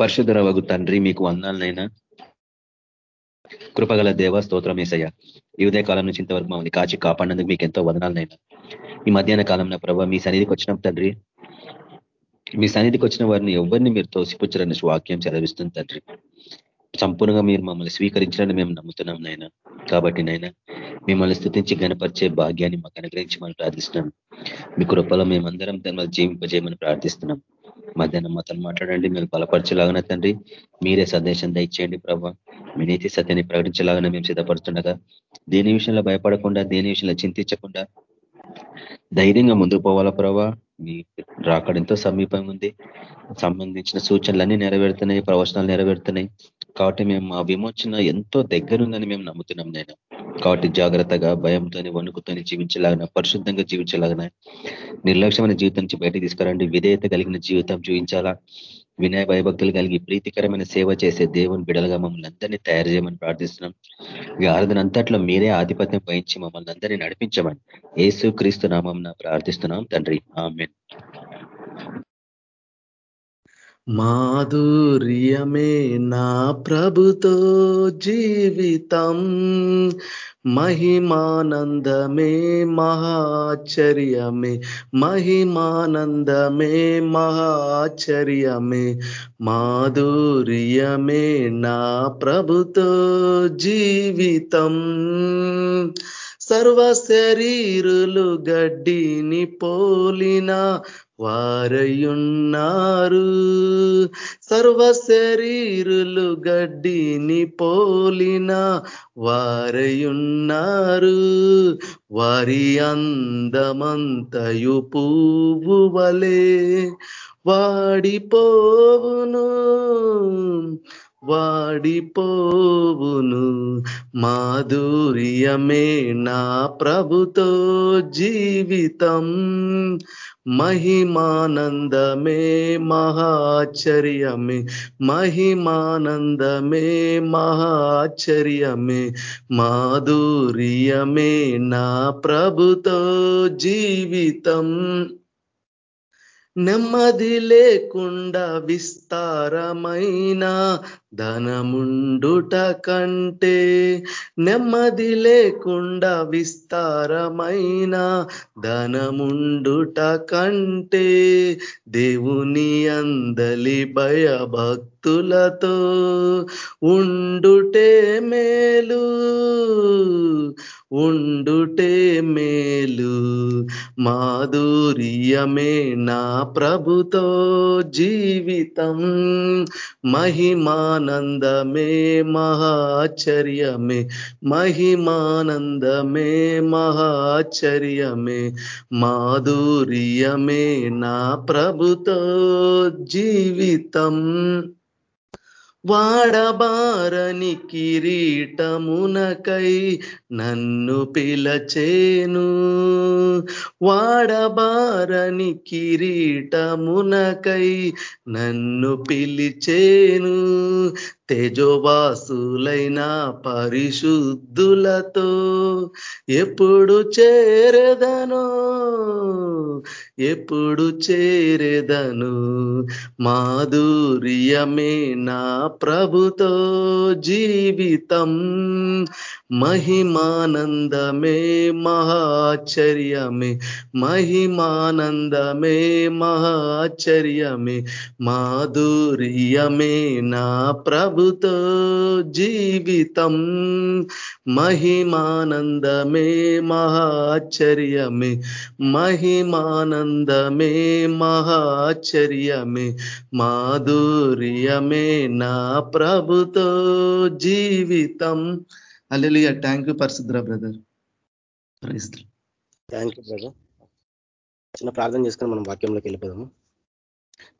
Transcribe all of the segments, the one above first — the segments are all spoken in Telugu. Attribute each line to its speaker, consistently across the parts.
Speaker 1: పరిశుద్ధరవగు తండ్రి మీకు వందాలనైనా. కృపగల దేవ స్తోత్రం ఏసయ్య. ఈ ఉదయ కాలం నుంచి ఇంతవరకు మమ్మల్ని కాచి కాపాడినందుకు మీకు ఎంతో వదనాలనైనా. ఈ మధ్యాహ్న కాలంలో ప్రభావ మీ సన్నిధికి వచ్చిన తండ్రి. మీ సన్నిధికి వచ్చిన వారిని ఎవరిని మీరు తోసిపుచ్చరని వాక్యం చదివిస్తుంది తండ్రి. సంపూర్ణంగా మీరు మమ్మల్ని స్వీకరించాలని మేము నమ్ముతున్నాం నాయన. కాబట్టి నాయన మిమ్మల్ని స్థుతించి గనపరిచే భాగ్యాన్ని మాకు అనుగ్రహించమని ప్రార్థిస్తున్నాం. మీ కృపలో మేమందరం దాన్ని జీవింపజేయమని ప్రార్థిస్తున్నాం. మధ్యాహ్నం మాతో మాట్లాడండి. మేము బలపరచలాగానే తండ్రి మీరే సందేశం దయచేయండి ప్రభా. మీ నీతి సత్యాన్ని ప్రకటించలాగానే మేము సిద్ధపడుతుండగా దేని విషయంలో భయపడకుండా దేని విషయంలో చింతించకుండా ధైర్యంగా ముందుకు పోవాలా ప్రభా? మీ రాకడంతో సమీపం ఉంది. సంబంధించిన సూచనలన్నీ నెరవేరుతున్నాయి ప్రవచనాలు నెరవేరుతున్నాయి. కాబట్టి మేము మా విమోచన ఎంతో దగ్గరుందని మేము నమ్ముతున్నాం నేను కాబట్టి జాగ్రత్తగా భయంతో వణుకుతోని జీవించలాగిన పరిశుద్ధంగా జీవించలాగిన నిర్లక్ష్యమైన జీవితం నుంచి బయటకు తీసుకురండి. విధేయత కలిగిన జీవితం చూపించాలా వినయ భయభక్తులు కలిగి ప్రీతికరమైన సేవ చేసే దేవుని బిడలుగా మమ్మల్ని అందరినీ తయారు చేయమని ప్రార్థిస్తున్నాం. ఈ ఆరాధన అంతట్లో మీరే ఆధిపత్యం వహించి మమ్మల్ని అందరినీ నడిపించమని ఏసు క్రీస్తు నామం ప్రార్థిస్తున్నాం తండ్రి. ఆమె
Speaker 2: మాధుర్యమే నా ప్రభుతో జీవితం. మహిమానందమే మహాచర్యమే. మహిమానందమే మహాచర్యమే. మాధుర్యమే నా ప్రభుతో జీవితం. సర్వ శరీరులు గడ్డిని పోలిన వారయున్నారు. సర్వ శరీరులు గడ్డిని పోలిన వారయున్నారు. వారి అందమంతయు పువ్వు వలే వాడిపోవును. వాడిపోవును. మాధుర్యమే నా ప్రభుతో జీవితం. మహిమానందమే మహాచర్యమే మహిమానందమే మహాచర్యమే మాధుర్యమే నా ప్రభుతో జీవితం. నెమ్మది లేకుండా విస్తారమైన ధనముండుట కంటే నెమ్మది లేకుండా విస్తారమైన ధనముండుట కంటే దేవుని అందలి భయభక్తులతో ఉండుటే మేలు. ఉండుటే మేలు మాధుర్యమే నా ప్రభుతో జీవితం. మహిమానందమే మహాచర్యమే మహిమానందమే మహాచర్యమే మాధుర్యమే నా ప్రభుతో జీవితం. వాడబారని కిరీటమునకై నన్ను పిలచేను. వాడబారని కిరీటమునకై నన్ను పిలిచేను. తేజోవాసులైన పరిశుద్ధులతో ఎప్పుడు చేరదను? ఎప్పుడు చేరదను? మాధుర్యమే నా ప్రభుతో జీవితం. మహిమానందమే మహాచర్యమే మహిమానందమే మహాచర్యమే మాధుర్యమే నా ప్రభుతో జీవితం. మహిమానందమే మహాచర్యమే మహిమానందమే మహాచర్యమే మాధుర్యమే నా ప్రభుతో జీవితం. అల్లెలియ థ్యాంక్ యూ పరిశుద్ర బ్రదర్
Speaker 3: థ్యాంక్ యూ బ్రదర్ చిన్న ప్రార్థన చేసుకుని మనం వాక్యంలోకి వెళ్ళిపోదాము.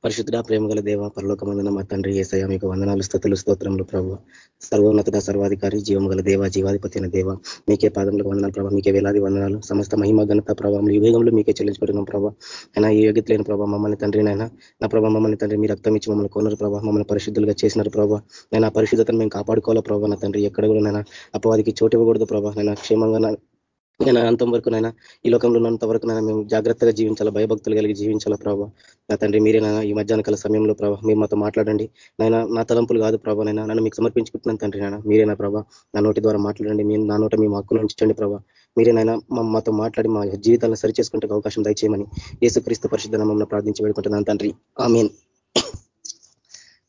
Speaker 3: పరిశుద్ధ ప్రేమ గల దేవ పరలోకమందన మా తండ్రి ఏసయ మీకు వందనాలు స్థుతులు స్తోత్రములు ప్రభు. సర్వోన్నత సర్వాధికారి జీవం గల దేవ జీవాధిపతి అయిన దేవ మీకే పాదములకు వందనాలు ప్రభావ మీకే వేలాది వందనాలు. సమస్త మహిమ ఘనత ప్రభావం ఈ వేగంలో మీకే చెల్లించుకుంటున్నాం ప్రభావ అయినా ఈ యోగ్యత లేని ప్రభావ మమ్మల్ని తండ్రి నైనా నా ప్రభావ మమ్మల్ని తండ్రి మీరు రక్తం ఇచ్చి మమ్మల్ని కొనరు ప్రభావ మమ్మల్ని పరిశుద్ధులుగా చేసినారు ప్రభావ నేను ఆ పరిశుద్ధతను మేము కాపాడుకోవాలా ప్రభావ నా తండ్రి ఎక్కడ కూడా నైనా అపవాదికి చోటు ఇవ్వకూడదు ప్రభావ నేను క్షేమంగా నేను అంతవరకు నైనా ఈ లోకంలో ఉన్నంత వరకు నైనా మేము జాగ్రత్తగా జీవించాలా భయభక్తులు కలిగి జీవించాలా ప్రభావ నా తండ్రి మీరే ఈ మధ్యాహ్న కాల సమయంలో ప్రభావ మీరు మాతో మాట్లాడండి. నైనా నా తలంపులు కాదు ప్రభావ నైనా నన్ను మీకు సమర్పించుకుంటున్నాను తండ్రి నాయన. మీరేనా ప్రభావ నా నోటి ద్వారా మాట్లాడండి మీరు నా నోట మీ హక్కులు ఉంచండి ప్రభావ మీరేనైనా మాతో మాట్లాడి మా జీవితాలను సరిచేసుకుంటే అవకాశం దయచేయమని యేసుక్రీస్తు పరిశుద్ధ నామం ప్రార్థించి పెడుకుంటున్నాను తండ్రి. ఆమెన్.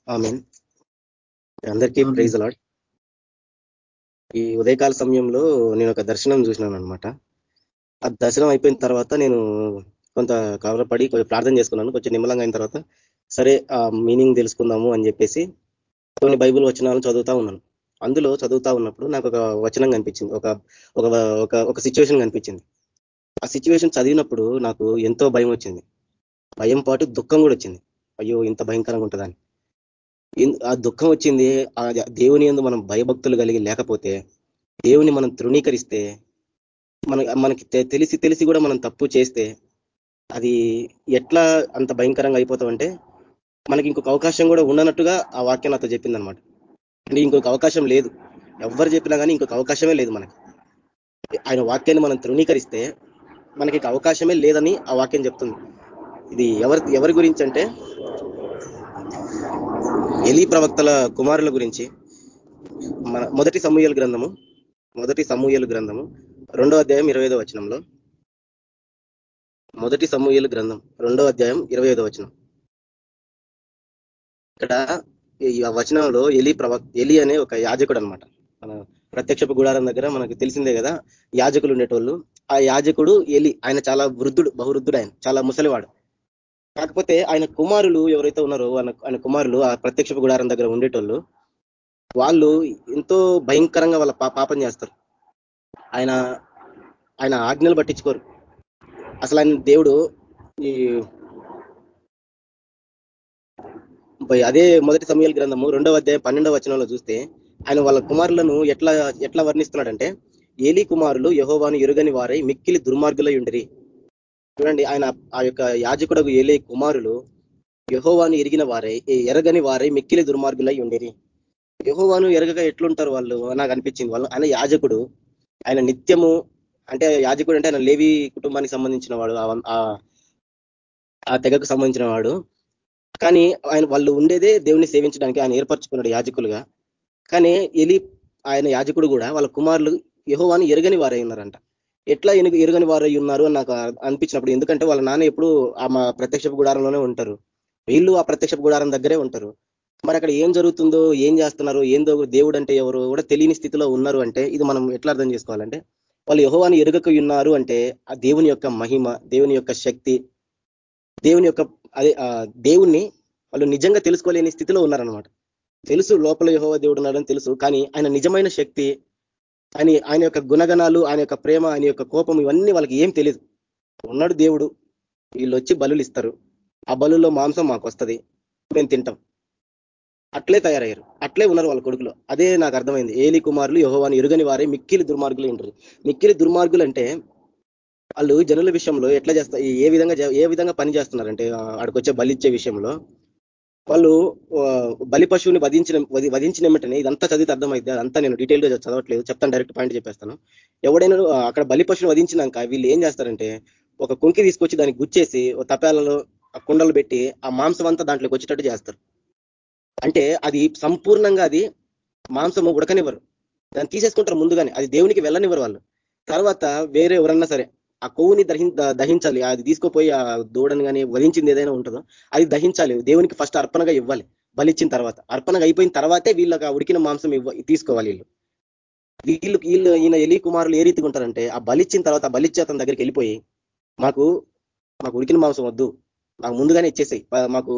Speaker 3: ఆమెన్. అందరికీ ప్రైజ్ అలాడ్ ఈ ఉదయకాల సమయంలో నేను ఒక దర్శనం చూసినాను అనమాట ఆ దర్శనం అయిపోయిన తర్వాత నేను కొంత కవరపడి కొంచెం ప్రార్థన చేసుకున్నాను. కొంచెం నిమ్మలంగా అయిన తర్వాత సరే ఆ మీనింగ్ తెలుసుకుందాము అని చెప్పేసి కొన్ని బైబుల్ వచనాలను చదువుతా ఉన్నాను. అందులో చదువుతా ఉన్నప్పుడు నాకు ఒక వచనం కనిపించింది. ఒక ఒక ఒక సిచ్యువేషన్ కనిపించింది. ఆ సిచ్యువేషన్ చదివినప్పుడు నాకు ఎంతో భయం వచ్చింది. భయం పాటు దుఃఖం కూడా వచ్చింది. అయ్యో ఇంత భయంకరంగా ఉంటుందని. ఆ దుఃఖం వచ్చింది ఆ దేవుని ఎందు మనం భయభక్తులు కలిగి లేకపోతే దేవుని మనం తృణీకరిస్తే మన మనకి తెలిసి తెలిసి కూడా మనం తప్పు చేస్తే అది ఎట్లా అంత భయంకరంగా అయిపోతామంటే మనకి ఇంకొక అవకాశం కూడా ఉండనట్టుగా ఆ వాక్యం నాతో చెప్పిందనమాట. అంటే ఇంకొక అవకాశం లేదు. ఎవరు చెప్పినా కానీ ఇంకొక అవకాశమే లేదు మనకి. ఆయన వాక్యాన్ని మనం తృణీకరిస్తే మనకి అవకాశమే లేదని ఆ వాక్యం చెప్తుంది. ఇది ఎవరి ఎవరి గురించి అంటే ఎలీ ప్రవక్తల కుమారుల గురించి. మన మొదటి సమూహల గ్రంథము మొదటి సమూహల గ్రంథము రెండో అధ్యాయం ఇరవై వచనంలో. మొదటి సమూహల గ్రంథం రెండో అధ్యాయం ఇరవై వచనం. ఇక్కడ ఈ వచనంలో ఎలి ప్రవక్ ఎలి అనే ఒక యాజకుడు అనమాట మన ప్రత్యక్షపు గుడారం దగ్గర మనకు తెలిసిందే కదా యాజకులు ఉండేటోళ్ళు. ఆ యాజకుడు ఎలి ఆయన చాలా వృద్ధుడు బహువృద్ధుడు ఆయన చాలా ముసలివాడు. కాకపోతే ఆయన కుమారులు ఎవరైతే ఉన్నారో ఆయన కుమారులు ఆ ప్రత్యక్ష గుడారం దగ్గర ఉండేటోళ్ళు వాళ్ళు ఎంతో భయంకరంగా వాళ్ళ పాపం చేస్తారు. ఆయన ఆయన ఆజ్ఞలు పట్టించుకోరు. అసలు ఆయన దేవుడు ఈ అదే మొదటి సమయాల గ్రంథము రెండవ అధ్యాయం పన్నెండవ వచనంలో చూస్తే ఆయన వాళ్ళ కుమారులను ఎట్లా ఎట్లా వర్ణిస్తున్నాడంటే ఏలీ కుమారులు యహోవాను ఎరుగని వారై మిక్కిలి దుర్మార్గులై ఉండిరి. చూడండి ఆయన ఆ యొక్క యాజకుడు ఏలే కుమారులు యహోవాను ఎరిగిన వారే ఎరగని వారే మిక్కిలి దుర్మార్గులై ఉండేది యహోవాను ఎరగగా ఎట్లుంటారు వాళ్ళు? నాకు అనిపించింది. వాళ్ళు ఆయన యాజకుడు. ఆయన నిత్యము అంటే యాజకుడు అంటే ఆయన లేవి కుటుంబానికి సంబంధించిన వాడు ఆ తెగకు సంబంధించిన వాడు. కానీ ఆయన వాళ్ళు ఉండేదే దేవుని సేవించడానికి ఆయన ఏర్పరచుకున్నాడు యాజకులుగా. కానీ ఎలి ఆయన యాజకుడు కూడా వాళ్ళ కుమారులు యహోవాని ఎరగని వారై ఉన్నారంట. ఎట్లా ఎనుగు ఎరుగని వారై ఉన్నారు అని నాకు అనిపించినప్పుడు. ఎందుకంటే వాళ్ళ నాన్న ఎప్పుడు ఆ మా ప్రత్యక్ష గుడారంలోనే ఉంటారు. వీళ్ళు ఆ ప్రత్యక్ష గుడారం దగ్గరే ఉంటారు. మరి అక్కడ ఏం జరుగుతుందో ఏం చేస్తున్నారు ఏందో దేవుడు అంటే ఎవరు కూడా తెలియని స్థితిలో ఉన్నారు అంటే ఇది మనం ఎట్లా అర్థం చేసుకోవాలంటే వాళ్ళు యహోవాని ఎరుగక ఉన్నారు అంటే ఆ దేవుని యొక్క మహిమ దేవుని యొక్క శక్తి దేవుని యొక్క అదే దేవుణ్ణి వాళ్ళు నిజంగా తెలుసుకోలేని స్థితిలో ఉన్నారనమాట తెలుసు లోపల యహోవ దేవుడు ఉన్నాడని తెలుసు కానీ ఆయన నిజమైన శక్తి ఆయన ఆయన యొక్క గుణగణాలు ఆయన యొక్క ప్రేమ ఆయన యొక్క కోపం ఇవన్నీ వాళ్ళకి ఏం తెలియదు ఉన్నాడు దేవుడు. వీళ్ళు వచ్చి బలులు ఇస్తారు. ఆ బలుల్లో మాంసం మాకు వస్తుంది మేము తింటాం. అట్లే తయారయ్యారు. అట్లే ఉన్నారు వాళ్ళ కొడుకులో. అదే నాకు అర్థమైంది. ఏలి కుమారులు యహోవాని ఎరుగని వారే మిక్కిలి దుర్మార్గులు ఉంటారు మిక్కిలి దుర్మార్గులు అంటే వాళ్ళు జనుల విషయంలో ఎట్లా చేస్తారు ఏ విధంగా ఏ విధంగా పని చేస్తున్నారంటే ఆడికొచ్చే బలిచ్చే విషయంలో వాళ్ళు బలి పశువుని వధించిన వధించిన వెంటనే ఇదంతా చదివితే అర్థమైతే అదంతా నేను డీటెయిల్గా చదవట్లేదు. చెప్తాను డైరెక్ట్ పాయింట్ చెప్పేస్తాను. ఎవడైనా అక్కడ బలి పశువుని వధించినాక వీళ్ళు ఏం చేస్తారంటే ఒక కుంకి తీసుకొచ్చి దానికి గుచ్చేసి తపేలలో ఆ కుండలు పెట్టి ఆ మాంసం అంతా దాంట్లోకి వచ్చేటట్టు చేస్తారు. అంటే అది సంపూర్ణంగా అది మాంసము ఉడకనివ్వరు. దాన్ని తీసేసుకుంటారు ముందుగానే. అది దేవునికి వెళ్ళనివ్వరు వాళ్ళు. తర్వాత వేరే ఎవరన్నా సరే ఆ కొవ్వుని దహి దహించాలి. అది తీసుకుపోయి ఆ దూడని కానీ వధించింది ఏదైనా ఉంటుందో? అది దహించాలి. దేవునికి ఫస్ట్ అర్పణగా ఇవ్వాలి. బలిచ్చిన తర్వాత. అర్పణగా అయిపోయిన తర్వాతే వీళ్ళకి ఆ ఉడికిన మాంసం ఇవ్వ తీసుకోవాలి వీళ్ళు. వీళ్ళు వీళ్ళు ఈయన ఎలి కుమారులు ఏ రీతిగా ఉంటారంటే ఆ బలిచ్చిన తర్వాత ఆ బలిచ్చే అతని దగ్గరికి వెళ్ళిపోయి మాకు మాకు ఉడికిన మాంసం వద్దు. మాకు ముందుగానే ఇచ్చేసాయి. మాకు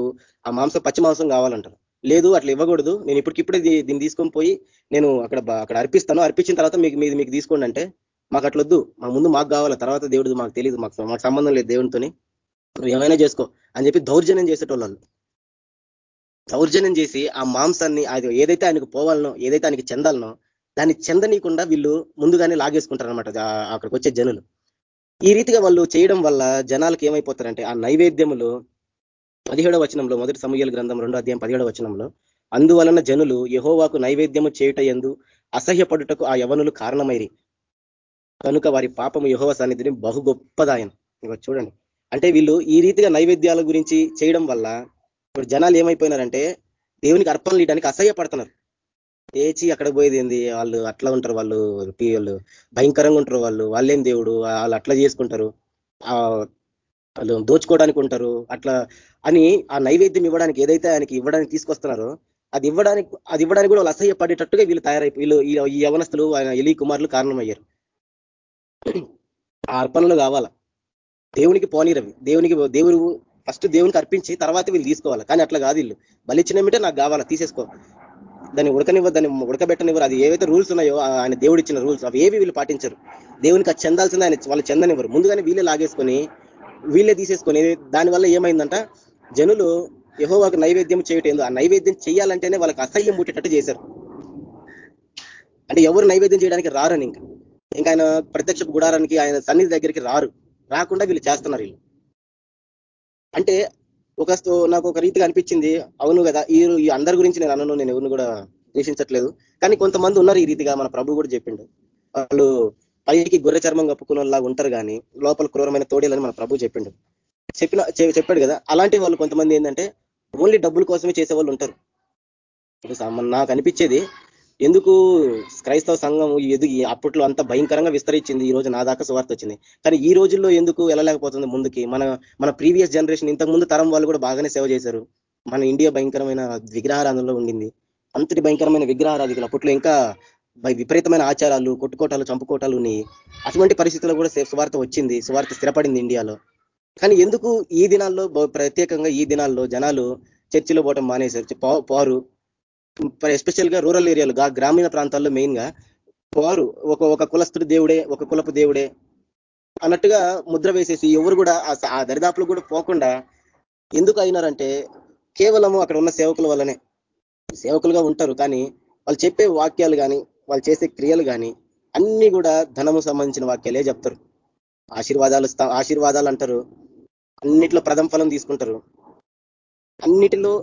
Speaker 3: ఆ మాంసం పచ్చి మాంసం కావాలంటారు. లేదు అట్లా ఇవ్వకూడదు. నేను ఇప్పటికిప్పుడే దీన్ని తీసుకొని పోయి నేను అక్కడ అక్కడ అర్పిస్తాను. అర్పించిన తర్వాత మీకు మీది మీకు తీసుకోండి అంటే మాకు అట్లొద్దు మా ముందు మాకు కావాలా? తర్వాత దేవుడు మాకు తెలియదు మాకు మాకు సంబంధం లేదు దేవునితోని. నువ్వు ఏమైనా చేసుకో అని చెప్పి దౌర్జన్యం చేసేటోళ్ళు దౌర్జన్యం చేసి ఆ మాంసాన్ని అది ఏదైతే ఆయనకు పోవాలనో ఏదైతే ఆయనకి చెందాలనో దాన్ని చెందనీయకుండా వీళ్ళు ముందుగానే లాగేసుకుంటారు అనమాట అక్కడికి వచ్చే జనులు. ఈ రీతిగా వాళ్ళు చేయడం వల్ల జనాలకు ఏమైపోతారంటే ఆ నైవేద్యములు పదిహేడవ వచనంలో మొదటి సమూహల గ్రంథం రెండో అధ్యాయం పదిహేడవ వచనంలో అందువలన జనులు యహోవాకు నైవేద్యము చేయుట ఎందు అసహ్యపడుటకు ఆ యవనులు కారణమైరి. కనుక వారి పాపము యహోవ సన్నిధిని బహు గొప్పదాయన. ఇక చూడండి. అంటే వీళ్ళు ఈ రీతిగా నైవేద్యాల గురించి చేయడం వల్ల ఇప్పుడు జనాలు ఏమైపోయినారంటే దేవునికి అర్పణలు ఇవ్వడానికి అసహ్యపడుతున్నారు. ఏచి అక్కడ పోయేది ఏంది? వాళ్ళు అట్లా ఉంటారు వాళ్ళు వాళ్ళు భయంకరంగా ఉంటారు వాళ్ళు వాళ్ళేం దేవుడు? వాళ్ళు అట్లా చేసుకుంటారు. వాళ్ళు దోచుకోవడానికి ఉంటారు అట్లా అని ఆ నైవేద్యం ఇవ్వడానికి ఏదైతే ఆయనకి ఇవ్వడానికి తీసుకొస్తున్నారో అది ఇవ్వడానికి అది ఇవ్వడానికి కూడా వాళ్ళు అసహ్యపడేటట్టుగా వీళ్ళు తయారైపోయి వీళ్ళు ఈ యవనస్తులు ఆయన ఎలి కుమారులు కారణమయ్యారు. ఆ అర్పణలు కావాలా? దేవునికి పోనీరవి. దేవునికి దేవుడు ఫస్ట్ దేవునికి అర్పించి తర్వాత వీళ్ళు తీసుకోవాలి? కానీ అట్లా కాదు వీళ్ళు. బలిచ్చినమిటే నాకు కావాలా? తీసేసుకో. దాన్ని ఉడకనివ్వ దాన్ని ఉడకబెట్టనివ్వరు. అది ఏవైతే రూల్స్ ఉన్నాయో ఆయన దేవుడు ఇచ్చిన రూల్స్ అవి ఏవి వీళ్ళు పాటించరు. దేవునికి అది చెందాల్సిందే ఆయన వాళ్ళు చెందనివ్వరు. ముందుగానే వీళ్ళే లాగేసుకొని వీళ్ళే తీసేసుకొని దానివల్ల ఏమైందంట? జనులు యహోవాకు నైవేద్యం చేయటం ఆ నైవేద్యం చేయాలంటేనే వాళ్ళకి అసహ్యం పుట్టేటట్టు చేశారు. అంటే ఎవరు నైవేద్యం చేయడానికి రారని ఇంకా. ఇంకా ఆయన ప్రత్యక్ష గుడారానికి ఆయన సన్నిధి దగ్గరికి రారు. రాకుండా వీళ్ళు చేస్తున్నారు వీళ్ళు. అంటే ఒక నాకు ఒక రీతిగా అనిపించింది. అవును కదా ఈ అందరి గురించి నేను అన్నను నేను ఎవరిని కూడా ద్వేషించట్లేదు. కానీ కొంతమంది ఉన్నారు ఈ రీతిగా మన ప్రభు కూడా చెప్పిండు. వాళ్ళు పైకి గొర్రె చర్మం కప్పుకున్న ఉంటారు కానీ లోపల క్రూరమైన తోడేలని మన ప్రభు చెప్పిండు. చెప్పిన చెప్పాడు కదా అలాంటి వాళ్ళు కొంతమంది ఏంటంటే ఓన్లీ డబ్బుల కోసమే చేసే వాళ్ళు ఉంటారు నాకు అనిపించేది ఎందుకు క్రైస్తవ సంఘం ఎదు అప్పట్లో అంత భయంకరంగా విస్తరించింది? ఈ రోజు నా దాకా సువార్త వచ్చింది. కానీ ఈ రోజుల్లో ఎందుకు వెళ్ళలేకపోతుంది ముందుకి? మన మన ప్రీవియస్ జనరేషన్ ఇంతకు ముందు తరం వాళ్ళు కూడా బాగానే సేవ చేశారు. మన ఇండియా భయంకరమైన విగ్రహారాధనలో ఉండింది. అంతటి భయంకరమైన విగ్రహారాధికలు అప్పట్లో ఇంకా విపరీతమైన ఆచారాలు కొట్టుకోటాలు చంపుకోటాలు ఉన్నాయి. అటువంటి పరిస్థితుల్లో కూడా సువార్త వచ్చింది. సువార్త స్థిరపడింది ఇండియాలో. కానీ ఎందుకు ఈ దినాల్లో ప్రత్యేకంగా ఈ దినాల్లో జనాలు చర్చిలో పోవటం మానేశారు? పోరు. ఎస్పెషల్గా రూరల్ ఏరియాలు గ్రామీణ ప్రాంతాల్లో మెయిన్గా వారు ఒక ఒక కులస్తుడు దేవుడే ఒక కులపు దేవుడే అన్నట్టుగా ముద్ర వేసేసి ఎవరు కూడా ఆ దరిదాపులు కూడా పోకుండా ఎందుకు అయినారంటే కేవలము అక్కడ ఉన్న సేవకుల వల్లనే. సేవకులుగా ఉంటారు కానీ వాళ్ళు చెప్పే వాక్యాలు కానీ వాళ్ళు చేసే క్రియలు కానీ అన్ని కూడా ధనము సంబంధించిన వాక్యాలే చెప్తారు. ఆశీర్వాదాలు ఆశీర్వాదాలు అంటారు. అన్నిట్లో ప్రథమ ఫలం తీసుకుంటారు. అన్నిటిలో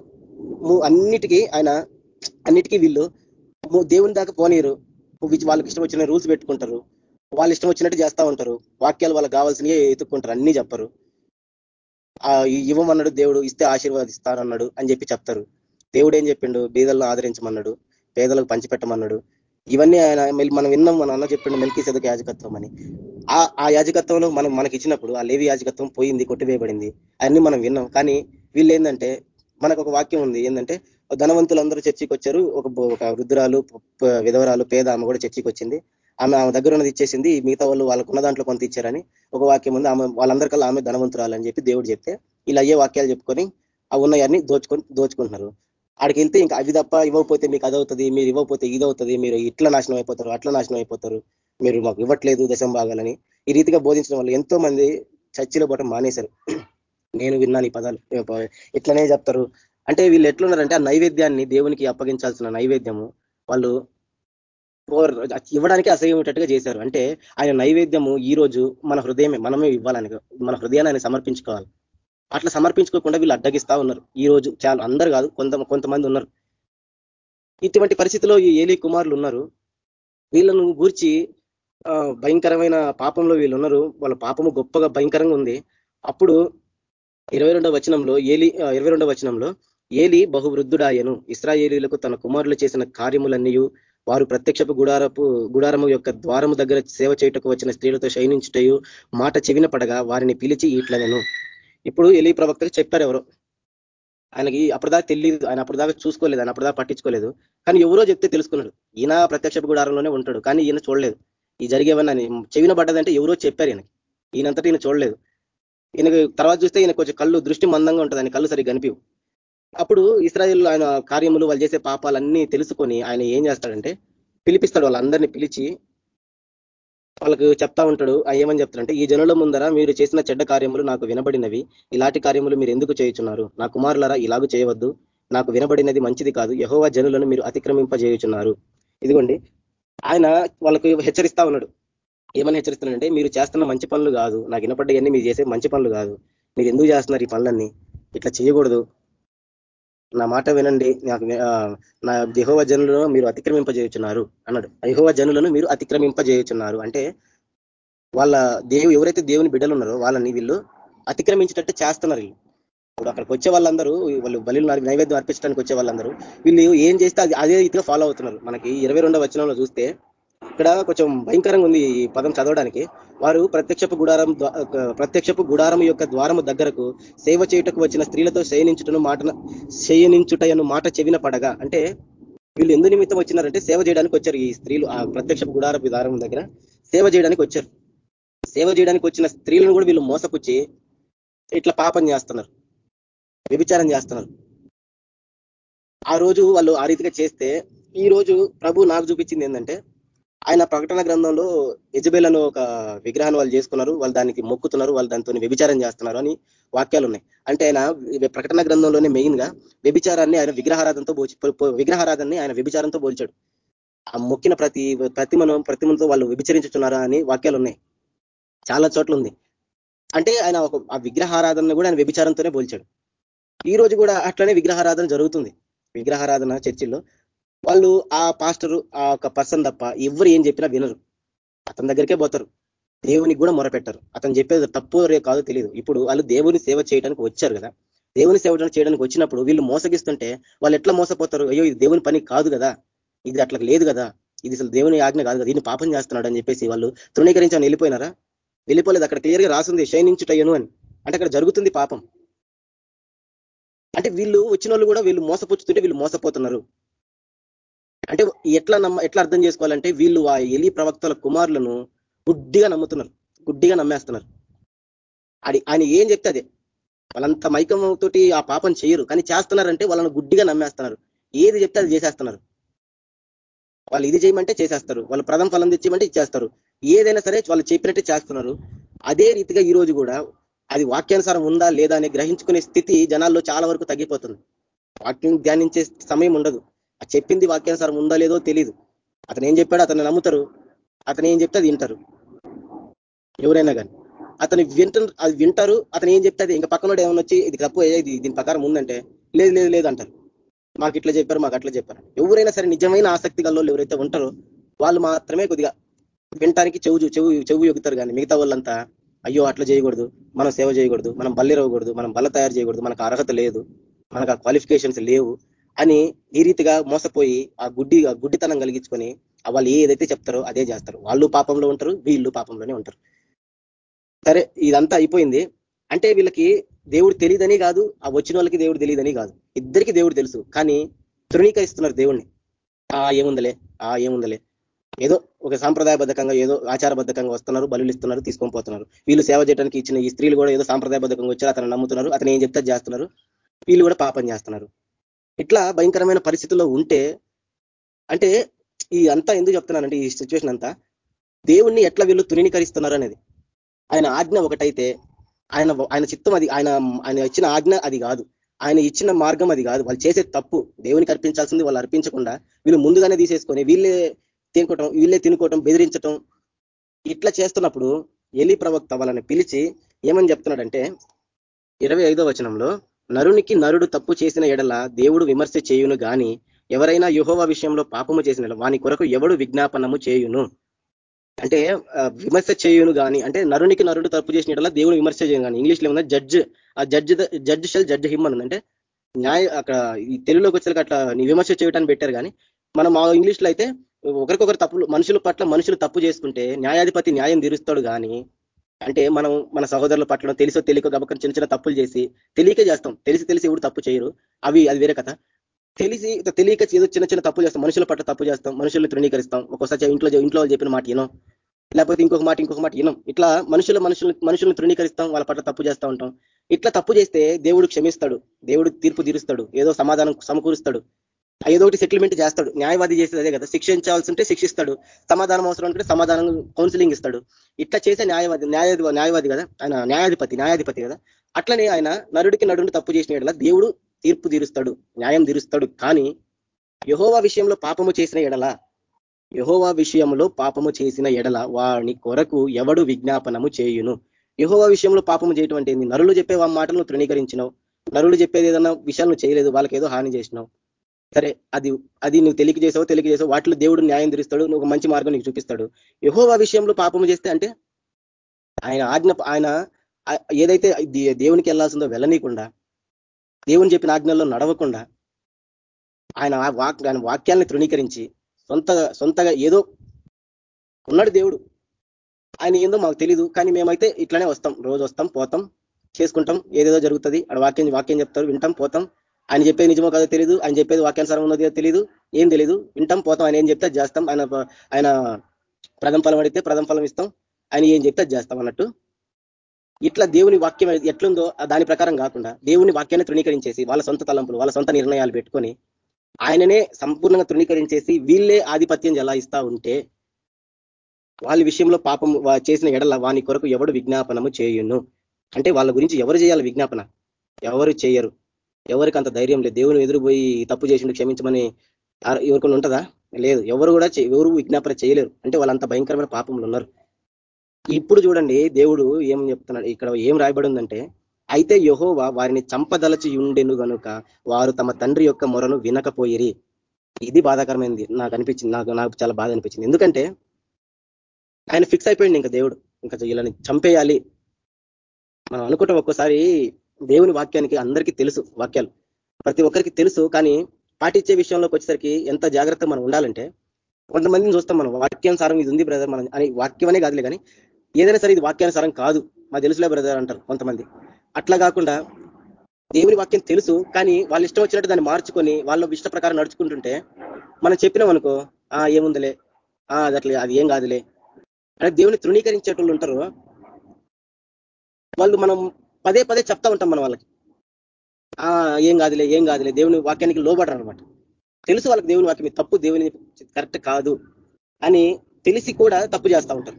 Speaker 3: అన్నిటికీ ఆయన అన్నిటికీ వీళ్ళు దేవుని దాకా పోనీరు వాళ్ళకి ఇష్టం వచ్చిన రూల్స్ పెట్టుకుంటారు. వాళ్ళు ఇష్టం వచ్చినట్టు చేస్తూ ఉంటారు. వాక్యాలు వాళ్ళకి కావాల్సినవి ఎత్తుక్కుంటారు. అన్ని చెప్పరు. ఇవ్వమన్నాడు దేవుడు ఇస్తే ఆశీర్వాదిస్తానన్నాడు అని చెప్పి చెప్తారు. దేవుడు ఏం చెప్పిండు? బీదలను ఆదరించమన్నాడు. పేదలకు పంచిపెట్టమన్నాడు. ఇవన్నీ ఆయన మనం విన్నాం మన అన్న చెప్పిండు మెల్కి సెదక యాజకత్వం అని. ఆ యాజకత్వంలో మనం మనకి ఇచ్చినప్పుడు ఆ లేవి యాజకత్వం పోయింది కొట్టివేయబడింది. అవన్నీ మనం విన్నాం. కానీ వీళ్ళు ఏంటంటే మనకు ఒక వాక్యం ఉంది. ఏంటంటే ధనవంతులందరూ చర్చికి వచ్చారు ఒక ఒక వృద్ధురాలు విధవరాలు పేద ఆమె కూడా చర్చికి వచ్చింది ఆమె ఆమె దగ్గర ఉన్నది ఇచ్చేసింది. మిగతా వాళ్ళు వాళ్ళకు ఉన్న దాంట్లో కొంత ఇచ్చారని ఒక వాక్యం ఉంది. ఆమె వాళ్ళందరికల్లా ఆమె ధనవంతురాలని చెప్పి దేవుడు చెప్తే ఇలా అయ్యే వాక్యాలు చెప్పుకొని ఆ ఉన్నాయన్ని దోచుకొని దోచుకుంటున్నారు. ఆడికి వెళ్తే ఇంకా అవి తప్ప ఇవ్వకపోతే మీకు అదవుతుంది మీరు ఇవ్వకపోతే ఇదవుతుంది మీరు ఇట్లా నాశనం అయిపోతారు అట్లా నాశనం అయిపోతారు మీరు మాకు ఇవ్వట్లేదు దశం భాగాలని ఈ రీతిగా బోధించడం వల్ల ఎంతో మంది చర్చిలో పోవటం మానేశారు. నేను విన్నాను ఈ పదాలు. ఇట్లనే చెప్తారు. అంటే వీళ్ళు ఎట్లున్నారంటే ఆ నైవేద్యాన్ని దేవునికి అప్పగించాల్సిన నైవేద్యము వాళ్ళు ఇవ్వడానికి అసహ్యమేటట్టుగా చేశారు. అంటే ఆయన నైవేద్యము ఈ రోజు మన హృదయమే మనమే ఇవ్వాలని మన హృదయాన్ని ఆయన సమర్పించుకోవాలి. అట్లా సమర్పించుకోకుండా వీళ్ళు అడ్డగిస్తా ఉన్నారు. ఈ రోజు చాలా అందరు కాదు కొంత కొంతమంది ఉన్నారు. ఇటువంటి పరిస్థితిలో ఈ ఏలీ కుమారులు ఉన్నారు. వీళ్ళను గూర్చి భయంకరమైన పాపంలో వీళ్ళు ఉన్నారు. వాళ్ళ పాపము గొప్పగా భయంకరంగా ఉంది. అప్పుడు ఇరవై రెండవ వచనంలో ఏలి ఇరవై రెండవ వచనంలో ఏలి బహువృద్ధుడాయను. ఇస్రాయేలీలకు తన కుమారులు చేసిన కార్యములన్నీ వారు ప్రత్యక్షపు గుడారపు గుడారము యొక్క ద్వారము దగ్గర సేవ చేయటకు వచ్చిన స్త్రీలతో శయనించుటయు మాట చెవిన పడగా వారిని పిలిచి ఇట్లనను. ఇప్పుడు ఎలి ప్రవక్తలు చెప్పారు ఎవరు. ఆయనకి అప్పటిదాకా తెలియదు ఆయన అప్పటిదాకా చూసుకోలేదు. ఆయన అప్పటిదాకా పట్టించుకోలేదు. కానీ ఎవరో చెప్తే తెలుసుకున్నాడు. ఈయన ప్రత్యక్షపు గుడారంలోనే ఉంటాడు. కానీ ఈయన చూడలేదు. ఈ జరిగేవన్నీ చెవిన పడ్డదంటే ఎవరో చెప్పారు ఈయనకి. ఈయనంతటా ఈయన చూడలేదు. ఈయనకి తర్వాత చూస్తే ఈయన కొంచెం కళ్ళు దృష్టి మందంగా ఉంటుంది. ఆయన కళ్ళు సరిగ్గా కనిపివు అప్పుడు ఇస్రాయిల్ ఆయన కార్యములు వాళ్ళు చేసే పాపాలన్నీ తెలుసుకొని ఆయన ఏం చేస్తాడంటే పిలిపిస్తాడు వాళ్ళందరినీ పిలిచి వాళ్ళకు చెప్తా ఉంటాడు. ఏమని చెప్తాడంటే ఈ జనుల ముందర మీరు చేసిన చెడ్డ కార్యములు నాకు వినబడినవి. ఇలాంటి కార్యములు మీరు ఎందుకు చేయుచున్నారు? నా కుమారులరా ఇలాగూ చేయవద్దు. నాకు వినబడినది మంచిది కాదు. యహోవా జనులను మీరు అతిక్రమింపజేయుచున్నారు. ఇదిగోండి. ఆయన వాళ్ళకు హెచ్చరిస్తా ఉన్నాడు. ఏమని హెచ్చరిస్తున్నాడంటే మీరు చేస్తున్న మంచి పనులు కాదు. నాకు వినపడ్డవన్నీ మీరు చేసే మంచి పనులు కాదు. మీరు ఎందుకు చేస్తున్నారు ఈ పనులన్నీ? ఇట్లా చేయకూడదు. నా మాట వినండి. నాకు నా యహోవ జనులను మీరు అతిక్రమింపజేయుచున్నారు అన్నాడు. యహోవ జనులను మీరు అతిక్రమింపజేయుచున్నారు. అంటే వాళ్ళ దేవు ఎవరైతే దేవుని బిడ్డలు ఉన్నారో వాళ్ళని వీళ్ళు అతిక్రమించేటట్టు చేస్తున్నారు వీళ్ళు. ఇప్పుడు అక్కడికి వచ్చే వాళ్ళందరూ వాళ్ళు బలి నైవేద్యం అర్పించడానికి వచ్చే వాళ్ళందరూ వీళ్ళు ఏం చేస్తే అది అదే రీతిగా ఫాలో అవుతున్నారు. మనకి ఇరవై రెండవ వచనంలో చూస్తే ఇక్కడ కొంచెం భయంకరంగా ఉంది ఈ పదం చదవడానికి. వారు ప్రత్యక్షపు గుడారం ప్రత్యక్షపు గుడారం యొక్క ద్వారము దగ్గరకు సేవ చేయుటకు వచ్చిన స్త్రీలతో శయనించుటను మాట శయనించుటను మాట చెవిన పడగా అంటే వీళ్ళు ఎందు నిమిత్తం వచ్చినారంటే సేవ చేయడానికి వచ్చారు ఈ స్త్రీలు ఆ ప్రత్యక్ష గుడార ద్వారం దగ్గర. సేవ చేయడానికి వచ్చారు. సేవ చేయడానికి వచ్చిన స్త్రీలను కూడా వీళ్ళు మోసపుచ్చి ఇట్లా పాపం చేస్తున్నారు. వ్యభిచారం చేస్తున్నారు. ఆ రోజు వాళ్ళు ఆ రీతిగా చేస్తే ఈ రోజు ప్రభు నాకు చూపించింది ఏంటంటే ఆయన ప్రకటన గ్రంథంలో యజబేలను ఒక విగ్రహాన్ని వాళ్ళు చేసుకున్నారు. వాళ్ళు దానికి మొక్కుతున్నారు. వాళ్ళు దాంతో వ్యభిచారం చేస్తున్నారు అని వాక్యాలు ఉన్నాయి. అంటే ఆయన ప్రకటన గ్రంథంలోనే మెయిన్గా వ్యభిచారాన్ని ఆయన విగ్రహారాధనతో విగ్రహారాధనని ఆయన వ్యభిచారంతో పోల్చాడు ఆ మొక్కిన ప్రతి ప్రతిమను ప్రతిమతో వాళ్ళు వ్యభిచరించుతున్నారా అని వాక్యాలు ఉన్నాయి. చాలా చోట్ల ఉంది. అంటే ఆయన ఒక ఆ విగ్రహారాధనను కూడా ఆయన వ్యభిచారంతోనే పోల్చాడు ఈ రోజు కూడా అట్లనే విగ్రహారాధన జరుగుతుంది. విగ్రహారాధన చర్చిల్లో వాళ్ళు ఆ పాస్టరు ఆ ఒక పర్సన్ తప్ప ఎవరు ఏం చెప్పినా వినరు. అతని దగ్గరికే పోతారు. దేవునికి కూడా మొరపెట్టారు. అతను చెప్పేది తప్పు కాదో తెలియదు ఇప్పుడు వాళ్ళు దేవుని సేవ చేయడానికి వచ్చారు కదా. దేవుని సేవ చేయడానికి వచ్చినప్పుడు వీళ్ళు మోసగిస్తుంటే వాళ్ళు ఎట్లా మోసపోతారు? అయ్యో ఇది దేవుని పని కాదు కదా. ఇది అట్లా లేదు కదా. ఇది అసలు దేవుని ఆజ్ఞ కాదు కదా. దీన్ని పాపం చేస్తున్నాడు అని చెప్పేసి వాళ్ళు తృణీకరించి వెళ్ళిపోయినారా? వెళ్ళిపోలేదు. అక్కడ క్లియర్గా రాసింది శయనించుటయ్యను అని. అంటే అక్కడ జరుగుతుంది పాపం. అంటే వీళ్ళు వచ్చిన వాళ్ళు కూడా వీళ్ళు మోసపుచ్చుతుంటే వీళ్ళు మోసపోతున్నారు. అంటే ఎట్లా నమ్మ ఎట్లా అర్థం చేసుకోవాలంటే వీళ్ళు ఆ ఎలి ప్రవక్తల కుమారులను గుడ్డిగా నమ్ముతున్నారు. గుడ్డిగా నమ్మేస్తున్నారు. అది ఆయన ఏం చెప్తే అదే. వాళ్ళంత మైకంతోటి ఆ పాపం చేయరు. కానీ చేస్తున్నారంటే వాళ్ళని గుడ్డిగా నమ్మేస్తున్నారు. ఏది చెప్తే అది చేసేస్తున్నారు. వాళ్ళు ఇది చేయమంటే చేసేస్తారు. వాళ్ళు ప్రథమ ఫలం తెచ్చేయమంటే ఇచ్చేస్తారు. ఏదైనా సరే వాళ్ళు చెప్పినట్టే చేస్తున్నారు. అదే రీతిగా ఈ రోజు కూడా అది వాక్యానుసారం ఉందా లేదా అని గ్రహించుకునే స్థితి జనాల్లో చాలా వరకు తగ్గిపోతుంది. వాక్యం ధ్యానించే సమయం ఉండదు. చెప్పింది వాక్యానుసారం ఉందా లేదో తెలియదు అతను ఏం చెప్పాడో అతను నమ్ముతారు. అతను ఏం చెప్తే అది వింటారు. ఎవరైనా కానీ అతను వింట అది వింటారు. అతను ఏం చెప్తే అది ఇంకా పక్కనోడు ఏమైనా వచ్చి ఇది తప్పు ఇది దీని ప్రకారం ఉందంటే లేదు లేదు లేదు అంటారు. మాకు ఇట్లా చెప్పారు మాకు అట్లా చెప్పారు. ఎవరైనా సరే నిజమైన ఆసక్తి గల్లో ఎవరైతే ఉంటారో వాళ్ళు మాత్రమే కొద్దిగా వినటానికి చెవు చెవు చెవు ఎగుతారు కానీ మిగతా వాళ్ళంతా అయ్యో అట్లా చేయకూడదు మనం సేవ చేయకూడదు మనం బల్లిరవ్వకూడదు మనం బల్ల తయారు చేయకూడదు మనకు అర్హత లేదు మనకు ఆ క్వాలిఫికేషన్స్ లేవు అని ఈ రీతిగా మోసపోయి ఆ గుడ్డి గుడ్డితనం కలిగించుకొని వాళ్ళు ఏదైతే చెప్తారో అదే చేస్తారు. వాళ్ళు పాపంలో ఉంటారు వీళ్ళు పాపంలోనే ఉంటారు. సరే ఇదంతా అయిపోయింది. అంటే వీళ్ళకి దేవుడు తెలియదని కాదు ఆ వచ్చిన వాళ్ళకి దేవుడు తెలియదని కాదు. ఇద్దరికి దేవుడు తెలుసు కానీ తృణీకరిస్తున్నారు దేవుణ్ణి. ఆ ఏముందలే ఆ ఏముందలే. ఏదో ఒక సాంప్రదాయబద్ధకంగా ఏదో ఆచారబద్ధకంగా వస్తున్నారు బలులిస్తున్నారు తీసుకొని పోతున్నారు. వీళ్ళు సేవ చేయడానికి ఇచ్చిన ఈ స్త్రీలు కూడా ఏదో సాంప్రదాయబద్ధకంగా వచ్చారు అతను నమ్ముతున్నారు అతను ఏం చెప్తే చేస్తున్నారు. వీళ్ళు కూడా పాపం చేస్తున్నారు. ఇట్లా భయంకరమైన పరిస్థితుల్లో ఉంటే అంటే ఈ అంతా ఎందుకు చెప్తున్నానంటే ఈ సిచ్యువేషన్ అంతా దేవుణ్ణి ఎట్లా వీళ్ళు తృణీకరిస్తున్నారు అనేది. ఆయన ఆజ్ఞ ఒకటైతే ఆయన ఆయన చిత్తం అది ఆయన ఆయన ఇచ్చిన ఆజ్ఞ అది కాదు. ఆయన ఇచ్చిన మార్గం అది కాదు. వాళ్ళు చేసే తప్పు దేవునికి అర్పించాల్సింది వాళ్ళు అర్పించకుండా వీళ్ళు ముందుగానే తీసేసుకొని వీళ్ళే తినుకోవటం వీళ్ళే తినుకోవటం బెదిరించటం ఇట్లా చేస్తున్నప్పుడు ఎలి ప్రవక్త వాళ్ళని పిలిచి ఏమని చెప్తున్నాడంటే ఇరవై ఐదో వచనంలో నరునికి నరుడు తప్పు చేసిన ఎడల దేవుడు విమర్శ చేయును గాని ఎవరైనా యుహోవ విషయంలో పాపము చేసిన వాని కొరకు ఎవడు విజ్ఞాపనము చేయును? అంటే విమర్శ చేయును కానీ అంటే నరునికి నరుడు తప్పు చేసిన ఎడల దేవుడు విమర్శ చేయను కానీ ఇంగ్లీష్లో ఉన్న జడ్జ్ ఆ judge judge shall judge him అని అంటే న్యాయ అక్కడ ఈ తెలుగులోకి వచ్చేసరికి అట్లా విమర్శ చేయటాన్ని పెట్టారు కానీ మనం ఆ ఇంగ్లీష్లో అయితే ఒకరికొకరు తప్పులు మనుషుల పట్ల మనుషులు తప్పు చేసుకుంటే న్యాయాధిపతి న్యాయం తీరుస్తాడు కానీ అంటే మనం మన సహోదరుల పట్ల తెలిసో తెలియక గబక చిన్న చిన్న తప్పులు చేసి తెలియకే చేస్తాం. తెలిసి తెలిసి ఎవరు తప్పు చేయరు. అవి అది వేరే కథ. తెలిసి తెలియక ఏదో చిన్న చిన్న తప్పు చేస్తాం. మనుషుల పట్ల తప్పు చేస్తాం. మనుషులు తృణీకరిస్తాం. ఒక్కోసారి ఇంట్లో ఇంట్లో చెప్పిన మాట వినం. లేకపోతే ఇంకొక మాట ఇంకొక మాట వినం. ఇట్లా మనుషుల మనుషులు మనుషులను తృణీకరిస్తాం. వాళ్ళ పట్ల తప్పు చేస్తూ ఉంటాం. ఇట్లా తప్పు చేస్తే దేవుడు క్షమిస్తాడు. దేవుడు తీర్పు తీరుస్తాడు. ఏదో సమాధానం సమకూరుస్తాడు. ఏదో ఒకటి సెటిల్మెంట్ చేస్తాడు. న్యాయవాది చేసేది అదే కదా. శిక్షించాల్సి ఉంటే శిక్షిస్తాడు. సమాధానం అవసరం ఉంటే సమాధానం కౌన్సిలింగ్ ఇస్తాడు. ఇట్లా చేసే న్యాయవాది న్యాయవాది న్యాయవాది కదా. ఆయన న్యాయాధిపతి న్యాయాధిపతి కదా. అట్లనే ఆయన నరుడికి నడుండి తప్పు చేసిన దేవుడు తీర్పు తీరుస్తాడు న్యాయం తీరుస్తాడు. కానీ యహోవా విషయంలో పాపము చేసిన ఎడల యహోవా విషయంలో పాపము చేసిన ఎడల వాని కొరకు ఎవడు విజ్ఞాపనము చేయును. యహోవా విషయంలో పాపము చేయటం అంటే నరులు చెప్పే మాటలను తృణీకరించినావు. నరులు చెప్పేది ఏదన్నా విషయాలను చేయలేదు. వాళ్ళకి ఏదో హాని చేసినావు. సరే అది అది నువ్వు తెలియక చేసావు తెలియక చేసావు వాటిలో దేవుడు న్యాయం తీరుస్తాడు నువ్వు మంచి మార్గం నీకు చూపిస్తాడు. యహోవా విషయంలో పాపము చేస్తే అంటే ఆయన ఆజ్ఞ ఆయన ఏదైతే దేవునికి వెళ్ళాల్సిందో వెళ్ళనీయకుండా దేవుని చెప్పిన ఆజ్ఞల్లో నడవకుండా ఆయన వాక్ ఆయన వాక్యాన్ని తృణీకరించి సొంతగా సొంతగా ఏదో ఉన్నాడు దేవుడు. ఆయన ఏందో మాకు తెలీదు కానీ మేమైతే ఇట్లానే వస్తాం రోజు వస్తాం పోతాం చేసుకుంటాం ఏదేదో జరుగుతుంది అక్కడ వాక్యం వాక్యం చెప్తారు వింటాం పోతాం. ఆయన చెప్పేది నిజమో కాదో తెలియదు ఆయన చెప్పేది వాక్యానుసారం ఉన్నదో తెలియదు ఏం తెలియదు వింటాం పోతాం. ఆయన ఏం చెప్తే చేస్తాం. ఆయన ఆయన ప్రథమ ఫలం అడిగితే ప్రథమ ఫలం ఇస్తాం. ఆయన ఏం చెప్తే చేస్తాం అన్నట్టు. ఇట్లా దేవుని వాక్యం ఎట్లుందో దాని ప్రకారం కాకుండా దేవుని వాక్యాన్ని తృణీకరించేసి వాళ్ళ సొంత తలంపులు వాళ్ళ సొంత నిర్ణయాలు పెట్టుకొని ఆయననే సంపూర్ణంగా తృణీకరించేసి వీళ్ళే ఆధిపత్యం జలాయిస్తా ఉంటే వాళ్ళ విషయంలో పాపం చేసిన ఎడల వాని కొరకు ఎవడు విజ్ఞాపనము చేయును. అంటే వాళ్ళ గురించి ఎవరు చేయాలి విజ్ఞాపన? ఎవరు చేయరు. ఎవరికి అంత ధైర్యం లేదు. దేవుని ఎదురుపోయి తప్పు చేసిండు క్షమించమని ఎవరికొని ఉంటుందా? లేదు. ఎవరు కూడా ఎవరు విజ్ఞాపన చేయలేరు. అంటే వాళ్ళంత భయంకరమైన పాపములు ఉన్నారు. ఇప్పుడు చూడండి దేవుడు ఏం చెప్తున్నాడు? ఇక్కడ ఏం రాయబడి ఉందంటే అయితే యహోవా వారిని చంపదలచి ఉండెను గనుక వారు తమ తండ్రి యొక్క మొరను వినకపోయిరి. ఇది బాధాకరమైంది. నాకు అనిపించింది. నాకు నాకు చాలా బాధ అనిపించింది. ఎందుకంటే ఆయన ఫిక్స్ అయిపోయింది ఇంకా దేవుడు. ఇంకా వీళ్ళని చంపేయాలి. మనం అనుకుంటాం ఒక్కోసారి దేవుని వాక్యానికి అందరికీ తెలుసు వాక్యాలు. ప్రతి ఒక్కరికి తెలుసు కానీ పాటించే విషయంలోకి వచ్చేసరికి ఎంత జాగ్రత్త మనం ఉండాలంటే కొంతమందిని చూస్తాం మనం వాక్యానుసారం ఇది ఉంది బ్రదర్ మనం అని వాక్యం అనే కాదులే కానీ ఏదైనా సరే ఇది వాక్యానుసారం కాదు మా తెలుసులే బ్రదర్ అంటారు కొంతమంది. అట్లా కాకుండా దేవుని వాక్యం తెలుసు కానీ వాళ్ళు ఇష్టం వచ్చినట్టు దాన్ని మార్చుకొని వాళ్ళ ఇష్ట ప్రకారం నడుచుకుంటుంటే మనం చెప్పినాం అనుకో ఆ ఏముందిలే ఆ అది అది ఏం కాదులే. అంటే దేవుని తృణీకరించేటోళ్ళు ఉంటారు. వాళ్ళు మనం పదే పదే చెప్తా ఉంటాం మన వాళ్ళకి. ఆ ఏం కాదులే ఏం కాదులే దేవుని వాక్యానికి లోబడరు అనమాట తెలుసు వాళ్ళకి దేవుని వాక్యం తప్పు దేవుని కరెక్ట్ కాదు అని తెలిసి కూడా తప్పు చేస్తూ ఉంటారు.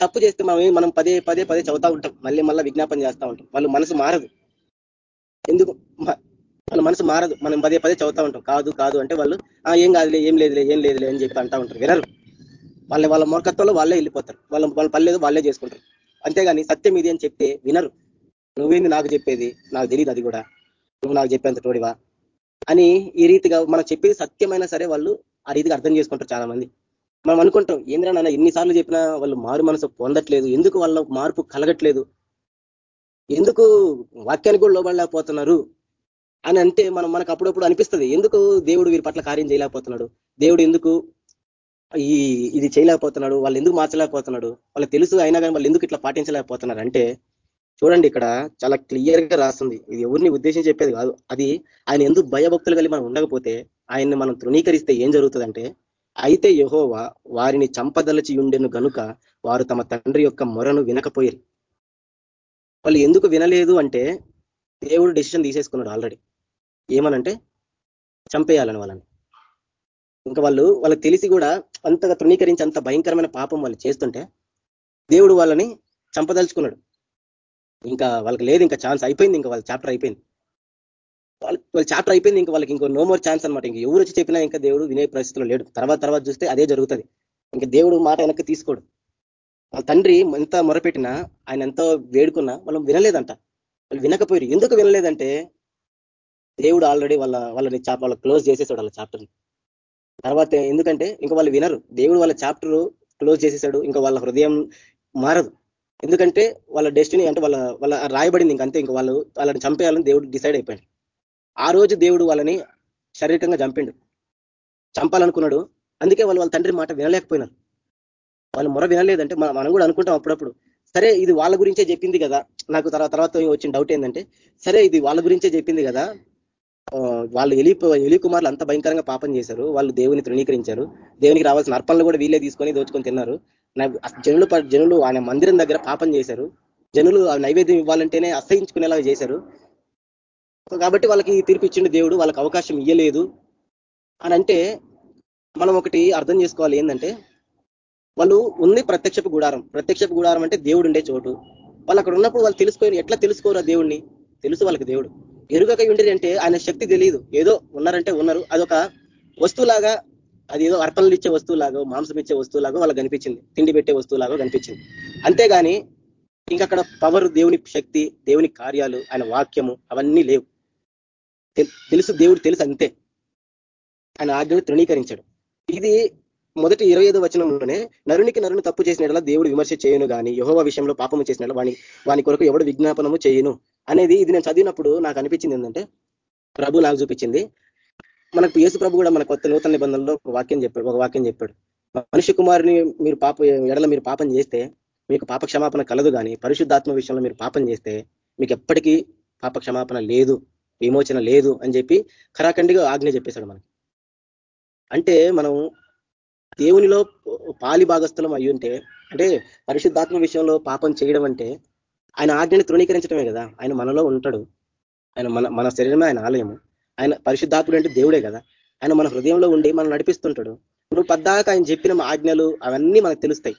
Speaker 3: తప్పు చేస్తే మనం మనం పదే పదే పదే చదువుతా ఉంటాం. మళ్ళీ మళ్ళీ విజ్ఞాపన చేస్తూ ఉంటాం. వాళ్ళ మనసు మారదు. ఎందుకు? వాళ్ళ మనసు మారదు. మనం పదే పదే చదువుతా ఉంటాం. కాదు కాదు అంటే వాళ్ళు ఏం కాదులే ఏం లేదులే ఏం లేదులే అని చెప్పి అంటూ ఉంటారు. వినరు. వాళ్ళ వాళ్ళ మూర్ఖత్వంలో వాళ్ళే వెళ్ళిపోతారు. వాళ్ళ వాళ్ళ పల్లెదు వాళ్ళే చేసుకుంటారు. అంతేగాని సత్యం ఇది అని చెప్తే వినరు. నువ్వేంది నాకు చెప్పేది? నాకు తెలియదు అది కూడా. నువ్వు నాకు చెప్పేంత తోడివా? అని ఈ రీతిగా మనం చెప్పేది సత్యమైనా సరే వాళ్ళు ఆ రీతిగా అర్థం చేసుకుంటారు చాలా మంది మనం అనుకుంటాం ఏంద్రా నాన్న ఎన్నిసార్లు చెప్పినా వాళ్ళు మారు మనసు పొందట్లేదు. ఎందుకు వాళ్ళ మార్పు కలగట్లేదు? ఎందుకు వాక్యానికి కూడా లోబడలేకపోతున్నారు? అని అంటే మనం మనకు అప్పుడప్పుడు అనిపిస్తుంది. ఎందుకు దేవుడు వీరి పట్ల కార్యం చేయలేకపోతున్నాడు? దేవుడు ఎందుకు ఈ ఇది చేయలేకపోతున్నాడు? వాళ్ళు ఎందుకు మార్చలేకపోతున్నాడు? వాళ్ళు తెలుసు అయినా కానీ వాళ్ళు ఎందుకు ఇట్లా పాటించలేకపోతున్నారు? అంటే చూడండి ఇక్కడ చాలా క్లియర్గా రాస్తుంది. ఇది ఎవరిని ఉద్దేశం చెప్పేది కాదు. అది ఆయన ఎందుకు భయభక్తులు కలిగి మనం ఉండకపోతే ఆయన్ని మనం తృణీకరిస్తే ఏం జరుగుతుందంటే అయితే యహోవా వారిని చంపదలచి ఉండెను గనుక వారు తమ తండ్రి యొక్క మొరను వినకపోయారు. వాళ్ళు ఎందుకు వినలేదు అంటే దేవుడు డెసిషన్ తీసేసుకున్నాడు ఆల్రెడీ ఏమనంటే చంపేయాలని వాళ్ళని. ఇంకా వాళ్ళు వాళ్ళకి తెలిసి కూడా అంతగా తృణీకరించి అంత భయంకరమైన పాపం వాళ్ళు చేస్తుంటే దేవుడు వాళ్ళని చంపదలుచుకున్నాడు. ఇంకా వాళ్ళకి లేదు ఇంకా ఛాన్స్ అయిపోయింది ఇంకా వాళ్ళ చాప్టర్ అయిపోయింది. వాళ్ళ వాళ్ళ చాప్టర్ అయిపోయింది ఇంకా వాళ్ళకి ఇంకో నో మోర్ ఛాన్స్ అనమాట ఇంకా ఎవరు వచ్చి చెప్పినా ఇంకా దేవుడు వినే పరిస్థితిలో లేడు. తర్వాత తర్వాత చూస్తే అదే జరుగుతుంది. ఇంకా దేవుడు మాట వెనక్కి తీసుకోడు. వాళ్ళ తండ్రి ఎంత మొరపెట్టినా ఆయన ఎంతో వేడుకున్నా వాళ్ళు వినలేదంట. వాళ్ళు వినకపోయారు ఎందుకు వినలేదంటే దేవుడు ఆల్రెడీ వాళ్ళ వాళ్ళని చాప వాళ్ళ క్లోజ్ చేసేసాడు వాళ్ళ చాప్టర్ని తర్వాత ఎందుకంటే ఇంకా వాళ్ళు వినరు. దేవుడు వాళ్ళ చాప్టర్ క్లోజ్ చేసేసాడు. ఇంకా వాళ్ళ హృదయం మారదు. ఎందుకంటే వాళ్ళ డెస్టినీ అంటే వాళ్ళ వాళ్ళ రాయబడింది ఇంకంతే ఇంక వాళ్ళు వాళ్ళని చంపేయాలని దేవుడు డిసైడ్ అయిపోయాడు. ఆ రోజు దేవుడు వాళ్ళని శారీరకంగా చంపిండు. చంపాలనుకున్నాడు. అందుకే వాళ్ళు వాళ్ళ తండ్రి మాట వినలేకపోయినారు. వాళ్ళు మొర వినలేదంటే మనం కూడా అనుకుంటాం అప్పుడప్పుడు. సరే ఇది వాళ్ళ గురించే చెప్పింది కదా. నాకు తర్వాత తర్వాత వచ్చిన డౌట్ ఏంటంటే సరే ఇది వాళ్ళ గురించే చెప్పింది కదా. వాళ్ళు ఎలి ఎలి కుమార్లు అంత భయంకరంగా పాపం చేశారు. వాళ్ళు దేవుని తృణీకరించారు. దేవునికి రావాల్సిన అర్పణలు కూడా వీళ్ళే తీసుకొని దోచుకొని తిన్నారు. జనులు జనులు ఆయన మందిరం దగ్గర పాపం చేశారు. జనులు నైవేద్యం ఇవ్వాలంటేనే అసహించుకునేలాగా చేశారు. కాబట్టి వాళ్ళకి తీర్పిచ్చిండు దేవుడు వాళ్ళకి అవకాశం ఇయ్యలేదు. అని అంటే మనం ఒకటి అర్థం చేసుకోవాలి ఏంటంటే వాళ్ళు ఉంది ప్రత్యక్షపు గుడారం. ప్రత్యక్షపు గుడారం అంటే దేవుడు ఉండే చోటు. వాళ్ళు అక్కడ ఉన్నప్పుడు వాళ్ళు తెలుసుకొని ఎట్లా తెలుసుకోరు దేవుడిని తెలుసు వాళ్ళకి దేవుడు. ఎరుగక ఉండి అంటే ఆయన శక్తి తెలియదు. ఏదో ఉన్నారంటే ఉన్నారు. అదొక వస్తువులాగా అది ఏదో అర్పణలు ఇచ్చే వస్తువులాగా మాంసం ఇచ్చే వస్తువులాగా వాళ్ళకి కనిపించింది. తిండి పెట్టే వస్తువులాగా కనిపించింది. అంతేగాని ఇంకక్కడ పవర్ దేవుని శక్తి దేవుని కార్యాలు ఆయన వాక్యము అవన్నీ లేవు. తెలుసు దేవుడు తెలుసు అంతే. ఆయన ఆజ్ఞను తృణీకరించాడు. ఇది మొదటి ఇరవై ఐదో వచనంలోనే నరునికి నరుని తప్పు చేసిన దేవుడు విమర్శ చేయను గాని యహోవ విషయంలో పాపము చేసిన వాని వాని కొరకు ఎవడు విజ్ఞాపనము చేయను. అనేది ఇది నేను చదివినప్పుడు నాకు అనిపించింది ఏంటంటే ప్రభు నాకు చూపించింది మనకు యేసు ప్రభు కూడా మన కొత్త నూతన నిబంధనలో ఒక వాక్యం చెప్పాడు ఒక వాక్యం చెప్పాడు. మనిషి కుమారుని మీరు పాప ఎడల మీరు పాపం చేస్తే మీకు పాప క్షమాపణ కలదు కానీ పరిశుద్ధాత్మ విషయంలో మీరు పాపం చేస్తే మీకు ఎప్పటికీ పాప క్షమాపణ లేదు విమోచన లేదు అని చెప్పి ఖరాఖండిగా ఆజ్ఞ చెప్పేశాడు మనకి. అంటే మనం దేవునిలో పాలి భాగస్థలం అయి ఉంటే అంటే పరిశుద్ధాత్మ విషయంలో పాపం చేయడం అంటే ఆయన ఆజ్ఞని తృణీకరించడమే కదా ఆయన మనలో ఉంటాడు. ఆయన మన మన శరీరమే ఆయన ఆలయము. ఆయన పరిశుద్ధాత్ముడు అంటే దేవుడే కదా. ఆయన మన హృదయంలో ఉండి మనం నడిపిస్తుంటాడు. నువ్వు పద్దాక ఆయన చెప్పిన ఆజ్ఞలు అవన్నీ మనకు తెలుస్తాయి.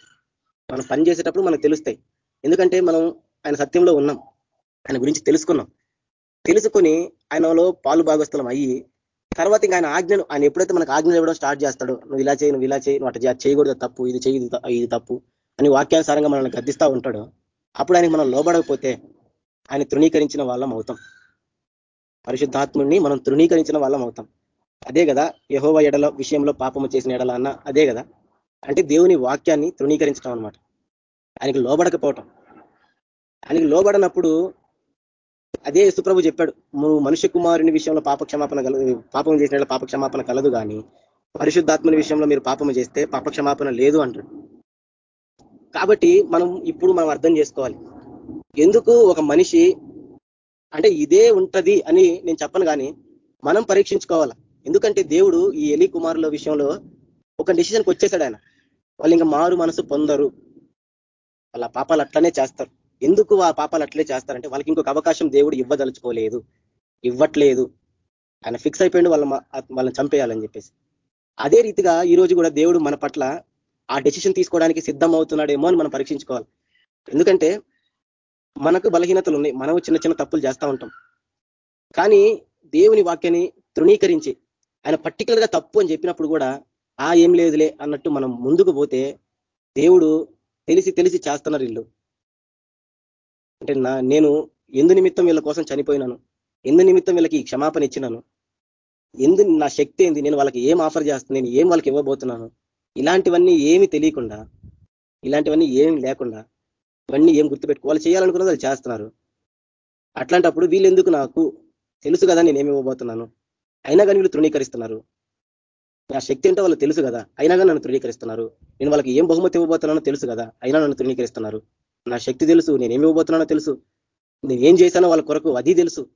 Speaker 3: మనం పని చేసేటప్పుడు మనకు తెలుస్తాయి. ఎందుకంటే మనం ఆయన సత్యంలో ఉన్నాం. ఆయన గురించి తెలుసుకున్నాం. తెలుసుకొని ఆయనలో పాలు భాగస్థలం అయ్యి తర్వాత ఇంకా ఆయన ఆజ్ఞను ఆయన ఎప్పుడైతే మనకు ఆజ్ఞ ఇవ్వడం స్టార్ట్ చేస్తాడో నువ్వు ఇలా చేయి నువ్వు ఇలా చేయి నువ్వు అట్లా చేయకూడదు తప్పు ఇది చేయి ఇది తప్పు అని వాక్యానుసారంగా మనల్ని గద్దిస్తూ ఉంటాడు అప్పుడు ఆయనకి మనం లోబడకపోతే ఆయన తృణీకరించిన వాళ్ళం అవుతాం. పరిశుద్ధాత్ముడిని మనం తృణీకరించిన వాళ్ళం అవుతాం. అదే కదా యహోవ ఎడల విషయంలో పాపము చేసిన ఎడల అన్న అదే కదా? అంటే దేవుని వాక్యాన్ని తృణీకరించడం అనమాట ఆయనకి లోబడకపోవటం. ఆయనకి లోబడనప్పుడు అదే యశుప్రభు చెప్పాడు నువ్వు మనుష్య కుమారుని విషయంలో పాపక్షమాపణ కలదు పాపం చేసిన పాపక్షమాపణ కలదు కానీ పరిశుద్ధాత్మని విషయంలో మీరు పాపము చేస్తే పాపక్షమాపణ లేదు అంటాడు. కాబట్టి మనం ఇప్పుడు మనం అర్థం చేసుకోవాలి. ఎందుకు ఒక మనిషి అంటే ఇదే ఉంటది అని నేను చెప్పను కానీ మనం పరీక్షించుకోవాలి? ఎందుకంటే దేవుడు ఈ ఎలి కుమారుల విషయంలో ఒక డిసిషన్కి వచ్చేసాడు ఆయన. వాళ్ళు ఇంకా మారు మనసు పొందరు. వాళ్ళ పాపాలు అట్లనే చేస్తారు. ఎందుకు ఆ పాపాలు అట్లే చేస్తారంటే వాళ్ళకి ఇంకొక అవకాశం దేవుడు ఇవ్వదలుచుకోలేదు. ఇవ్వట్లేదు. ఆయన ఫిక్స్ అయిపోయింది వాళ్ళ వాళ్ళని చంపేయాలని చెప్పేసి. అదే రీతిగా ఈ రోజు కూడా దేవుడు మన పట్ల ఆ డెసిషన్ తీసుకోవడానికి సిద్ధం అవుతున్నాడేమో అని మనం పరీక్షించుకోవాలి. ఎందుకంటే మనకు బలహీనతలు ఉన్నాయి మనం చిన్న చిన్న తప్పులు చేస్తూ ఉంటాం. కానీ దేవుని వాక్యాన్ని తృణీకరించి ఆయన పర్టికులర్గా తప్పు అని చెప్పినప్పుడు కూడా ఆ ఏం లేదులే అన్నట్టు మనం ముందుకు పోతే దేవుడు తెలిసి తెలిసి చేస్తున్నారు ఇల్లు అంటే నా నేను ఎందు నిమిత్తం వీళ్ళ కోసం చనిపోయినాను. ఎందు నిమిత్తం వీళ్ళకి క్షమాపణ ఇచ్చినాను. ఎందు నా శక్తి ఏంది? నేను వాళ్ళకి ఏం ఆఫర్ చేస్తాను నేను ఏం వాళ్ళకి ఇవ్వబోతున్నాను? ఇలాంటివన్నీ ఏమి తెలియకుండా ఇలాంటివన్నీ ఏమి లేకుండా ఇవన్నీ ఏం గుర్తుపెట్టుకోవాలి వాళ్ళు చేయాలనుకున్నది వాళ్ళు చేస్తున్నారు. అట్లాంటప్పుడు వీళ్ళెందుకు నాకు తెలుసు కదా నేనేమి ఇవ్వబోతున్నాను? అయినా కానీ వీళ్ళు తృణీకరిస్తున్నారు. నా శక్తి ఏంటో వాళ్ళు తెలుసు కదా అయినా కానీ నన్ను తృణీకరిస్తున్నారు. నేను వాళ్ళకి ఏం బహుమతి ఇవ్వబోతున్నానో తెలుసు కదా అయినా నన్ను తృణీకరిస్తున్నారు. నా శక్తి తెలుసు నేనేమి ఇవ్వబోతున్నానో తెలుసు. నేను ఏం చేశానో వాళ్ళ కొరకు అది తెలుసు.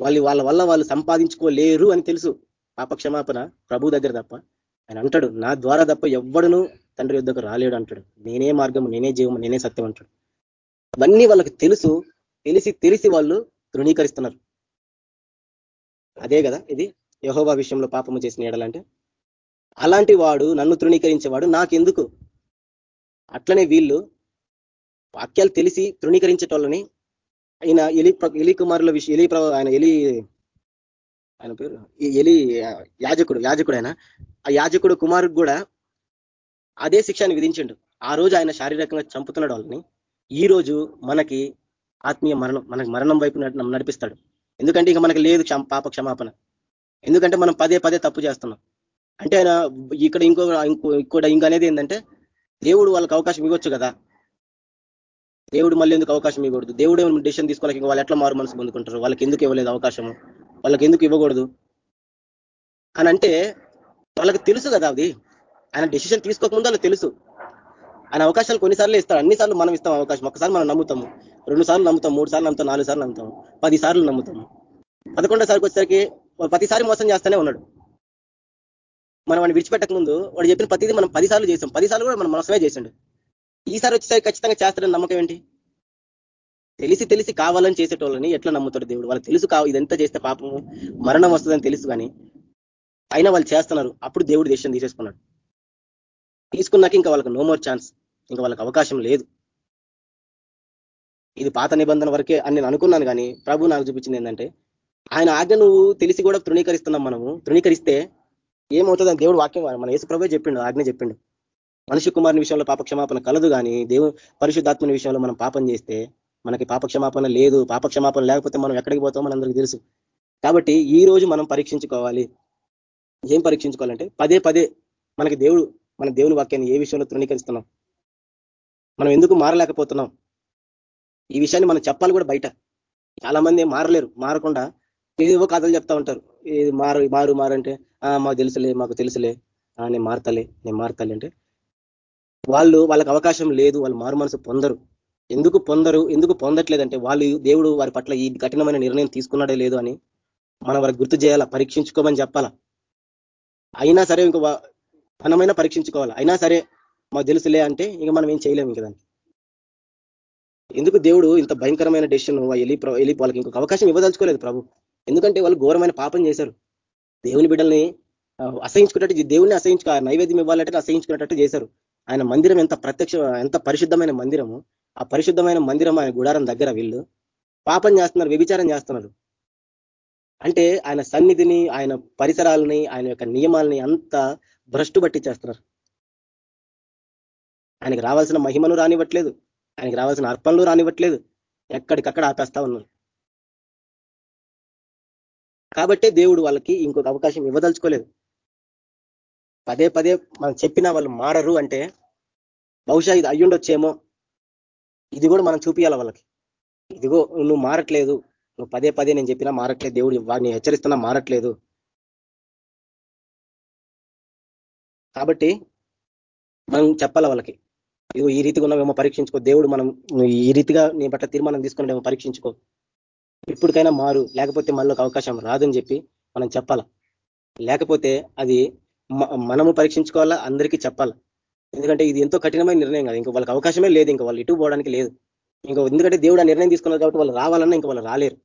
Speaker 3: వాళ్ళు వాళ్ళ వల్ల వాళ్ళు సంపాదించుకోలేరు అని తెలుసు. పాప క్షమాపణ ప్రభు దగ్గర తప్ప. ఆయన అంటాడు నా ద్వారా తప్ప ఎవ్వడును తండ్రి యుద్ధకు రాలేడు అంటాడు. నేనే మార్గము నేనే జీవము నేనే సత్యం అంటాడు. అవన్నీ వాళ్ళకి తెలుసు. తెలిసి తెలిసి వాళ్ళు తృణీకరిస్తున్నారు. అదే కదా ఇది యహోబా విషయంలో పాపము చేసిన ఏడాలంటే అలాంటి వాడు నన్ను తృణీకరించేవాడు నాకెందుకు? అట్లనే వీళ్ళు వాక్యాలు తెలిసి తృణీకరించేటోళ్ళని ఆయన ఎలి ఎలి కుమారుల విషయం ఎలి ఆయన ఎలి ఆయన పేరు? ఎలి యాజకుడు యాజకుడు ఆయన. ఆ యాజకుడు కుమారుడు కూడా అదే శిక్షను విధించిండు. ఆ రోజు ఆయన శారీరకంగా చంపుతున్నాడు వాళ్ళని. ఈ రోజు మనకి ఆత్మీయ మరణం మనకి మరణం వైపు నడిపిస్తాడు. ఎందుకంటే ఇక మనకి లేదు పాప క్షమాపణ. ఎందుకంటే మనం పదే పదే తప్పు చేస్తున్నాం. అంటే ఆయన ఇక్కడ ఇంకో ఇంకో ఇక్కడ ఇంకనేది ఏంటంటే దేవుడు వాళ్ళకి అవకాశం ఇవ్వచ్చు కదా. దేవుడు మళ్ళీ ఎందుకు అవకాశం ఇవ్వకూడదు? దేవుడు ఏమైనా డిసిషన్ తీసుకోవాలి వాళ్ళు ఎట్లా మారు మనసు పొందుకుంటారు? వాళ్ళకి ఎందుకు ఇవ్వలేదు అవకాశము? వాళ్ళకి ఎందుకు ఇవ్వకూడదు? అని అంటే వాళ్ళకి తెలుసు కదా అది. ఆయన డెసిషన్ తీసుకోకముందు అలా తెలుసు. ఆయన అవకాశాలు కొన్నిసార్లు ఇస్తాడు. అన్నిసార్లు మనం ఇస్తాం అవకాశం. ఒకసారి మనం నమ్ముతాము. రెండు సార్లు నమ్ముతాం. మూడు సార్లు నమ్ముతాం. నాలుగు సార్లు నమ్ముతాం. పది సార్లు నమ్ముతాము. పదకొండోసారికి వచ్చేసరికి ప్రతిసారి మోసం చేస్తూనే ఉన్నాడు. మనం వాడిని విడిచిపెట్టక ముందు వాడు చెప్పిన ప్రతిదీ మనం పది సార్లు చేసాం. పది సార్లు కూడా మనం మోసమే చేసిండు. ఈసారి వచ్చేసరికి ఖచ్చితంగా చేస్తాడని నమ్మకం ఏంటి? తెలిసి తెలిసి కావాలని చేసేటోళ్ళని ఎట్లా నమ్ముతాడు దేవుడు? వాళ్ళు తెలుసు కావు ఇదంతా చేస్తే పాపము మరణం వస్తుందని తెలుసు కానీ అయినా వాళ్ళు చేస్తున్నారు. అప్పుడు దేవుడు దేశం తీసేసుకున్నాడు. తీసుకున్నాక ఇంకా వాళ్ళకి నో మోర్ ఛాన్స్ ఇంకా వాళ్ళకి అవకాశం లేదు. ఇది పాత నిబంధన వరకే అని నేను అనుకున్నాను కానీ ప్రభు నాకు చూపించింది ఏంటంటే ఆయన ఆజ్ఞ నువ్వు తెలిసి కూడా తృణీకరిస్తున్నాం మనము. తృణీకరిస్తే ఏమవుతుందని దేవుడు వాక్యం మన యేసు ప్రభు చెప్పిండు ఆజ్ఞ చెప్పిండు. మనిషి కుమారుని విషయంలో పాప క్షమాపణ కలదు కానీ దేవు పరిశుద్ధాత్మని విషయంలో మనం పాపం చేస్తే మనకి పాప క్షమాపణ లేదు. పాపక్షమాపణ లేకపోతే మనం ఎక్కడికి పోతామో మనందరికీ తెలుసు. కాబట్టి ఈ రోజు మనం పరీక్షించుకోవాలి. ఏం పరీక్షించుకోవాలంటే పదే పదే మనకి దేవుడు మన దేవుని వాక్యాన్ని ఏ విషయంలో తృణీకరిస్తున్నాం? మనం ఎందుకు మారలేకపోతున్నాం? ఈ విషయాన్ని మనం చెప్పాలి కూడా బయట. చాలా మంది మారలేరు మారకుండా ఏదేవో కథలు చెప్తా ఉంటారు. ఇది మారు మారు మారంటే మాకు తెలుసులే మాకు తెలుసులే నేను మారతలే నేను మారతలే అంటే వాళ్ళు వాళ్ళకి అవకాశం లేదు వాళ్ళు మారు మనసు పొందరు. ఎందుకు పొందరు ఎందుకు పొందట్లేదంటే వాళ్ళు దేవుడు వారి పట్ల ఈ కఠినమైన నిర్ణయం తీసుకున్నాడే లేదు అని మనం వారికి గుర్తు చేయాలా? పరీక్షించుకోమని చెప్పాలా? అయినా సరే ఇంకో మనమైనా పరీక్షించుకోవాలి. అయినా సరే మాకు తెలుసులే అంటే ఇక మనం ఏం చేయలేము ఇంక దానికి. ఎందుకు దేవుడు ఇంత భయంకరమైన డెసిషన్ వెళ్ళి వెళ్ళి వాళ్ళకి ఇంకొక అవకాశం ఇవ్వదలుచుకోలేదు ప్రభు. ఎందుకంటే వాళ్ళు ఘోరమైన పాపం చేశారు. దేవుని బిడ్డల్ని అసహించుకున్నట్టు దేవుడిని అసహించుకో నైవేద్యం ఇవ్వాలంటే అసహించుకున్నట్టు చేశారు. ఆయన మందిరం ఎంత ప్రత్యక్ష ఎంత పరిశుద్ధమైన మందిరము ఆ పరిశుద్ధమైన మందిరం ఆయన గుడారం దగ్గర వీళ్ళు పాపం చేస్తున్నారు వ్యభిచారం చేస్తున్నారు. అంటే ఆయన సన్నిధిని ఆయన పరిసరాలని ఆయన యొక్క నియమాలని అంత భ్రష్టు పట్టించేస్తున్నారు. ఆయనకి రావాల్సిన మహిమను రానివ్వట్లేదు. ఆయనకి రావాల్సిన అర్పణలు రానివ్వట్లేదు. ఎక్కడికక్కడ ఆపేస్తా ఉన్నారు. కాబట్టే దేవుడు వాళ్ళకి ఇంకొక అవకాశం ఇవ్వదలుచుకోలేదు. పదే పదే మనం చెప్పినా వాళ్ళు మారరు అంటే బహుశా ఇది అయ్యుండొచ్చేమో. ఇది కూడా మనం చూపించాలి వాళ్ళకి. ఇదిగో నువ్వు మారట్లేదు. నువ్వు పదే పదే నేను చెప్పినా మారట్లేదు. దేవుడు వాడిని హెచ్చరిస్తున్నా మారట్లేదు. కాబట్టి మనం చెప్పాలి వాళ్ళకి? ఇదిగో ఈ రీతిగా ఉన్నామేమో పరీక్షించుకో దేవుడు మనం ఈ రీతిగా నీ పట్ల తీర్మానం తీసుకున్నాడేమో పరీక్షించుకో. ఇప్పటికైనా మారు లేకపోతే మనలోకి అవకాశం రాదని చెప్పి మనం చెప్పాల? లేకపోతే అది మనము పరీక్షించుకోవాలా? అందరికీ చెప్పాలా? ఎందుకంటే ఇది ఎంతో కఠినమైన నిర్ణయం కాదు ఇంకా వాళ్ళకి అవకాశమే లేదు ఇంకా వాళ్ళు ఇటు పోవడానికి లేదు. ఇంకా ఎందుకంటే దేవుడు ఆ నిర్ణయం తీసుకున్నారు కాబట్టి వాళ్ళు రావాలన్నా ఇంకా వాళ్ళు రాలేరు.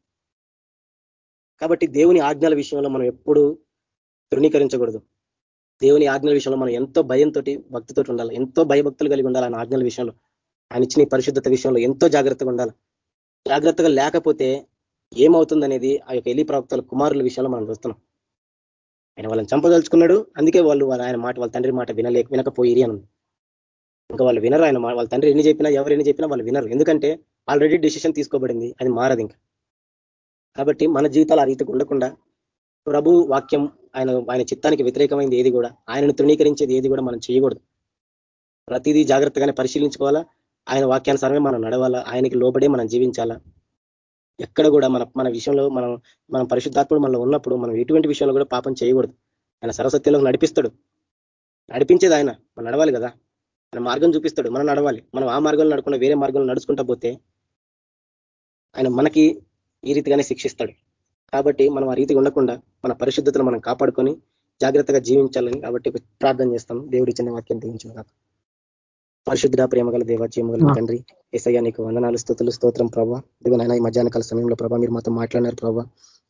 Speaker 3: కాబట్టి దేవుని ఆజ్ఞల విషయంలో మనం ఎప్పుడు తృణీకరించకూడదు. దేవుని ఆజ్ఞల విషయంలో మనం ఎంతో భయంతో భక్తితో ఉండాలి. ఎంతో భయభక్తులు కలిగి ఉండాలి ఆయన ఆజ్ఞల విషయంలో. ఆయన ఇచ్చిన పరిశుద్ధత విషయంలో ఎంతో జాగ్రత్తగా ఉండాలి. జాగ్రత్తగా లేకపోతే ఏమవుతుందనేది ఆ యొక్క ఎలి ప్రవక్తల కుమారుల విషయంలో మనం చూస్తున్నాం. ఆయన వాళ్ళని చంపదలుచుకున్నాడు. అందుకే వాళ్ళు ఆయన మాట వాళ్ళ తండ్రి మాట వినలేక వినకపోయి అని ఇంకా వాళ్ళు వినరు ఆయన వాళ్ళ తండ్రి ఎన్ని చెప్పినా ఎవరు ఎన్ని చెప్పినా వాళ్ళు వినరు. ఎందుకంటే ఆల్రెడీ డిసిషన్ తీసుకోబడింది. అది మారదు ఇంకా. కాబట్టి మన జీవితాలు ఆ రీతికి ఉండకుండా ప్రభు వాక్యం ఆయన ఆయన చిత్తానికి వ్యతిరేకమైంది ఏది కూడా ఆయనను తృణీకరించేది ఏది కూడా మనం చేయకూడదు. ప్రతిదీ జాగ్రత్తగానే పరిశీలించుకోవాలా ఆయన వాక్యానుసారమే మనం నడవాలా ఆయనకి లోబడే మనం జీవించాలా. ఎక్కడ కూడా మన మన విషయంలో మనం మనం పరిశుద్ధాత్ముడు మనలో ఉన్నప్పుడు మనం ఎటువంటి విషయంలో కూడా పాపం చేయకూడదు. ఆయన సరస్వత్యంలో నడిపిస్తాడు. నడిపించేది ఆయన మనం నడవాలి కదా. ఆయన మార్గం చూపిస్తాడు మనం నడవాలి. మనం ఆ మార్గంలో నడకుండా వేరే మార్గంలో నడుచుకుంటా పోతే ఆయన మనకి ఈ రీతిగానే శిక్షిస్తాడు. కాబట్టి మనం ఆ రీతిగా ఉండకుండా మన పరిశుద్ధతను మనం కాపాడుకొని జాగ్రత్తగా జీవించాలని కాబట్టి ప్రార్థన చేస్తాం. దేవుడి చిన్న వాక్యం దీవించిన పరిశుద్ధ ప్రేమగల దేవ జీమగల తండ్రి ఎసయ్య నీకు వందనాలు స్థుతులు స్తోత్రం ప్రభావ ఇదిగో నాయన ఈ మధ్యాహ్న కాల సమయంలో ప్రభావ మీరు మాతో మాట్లాడినారు ప్రభావ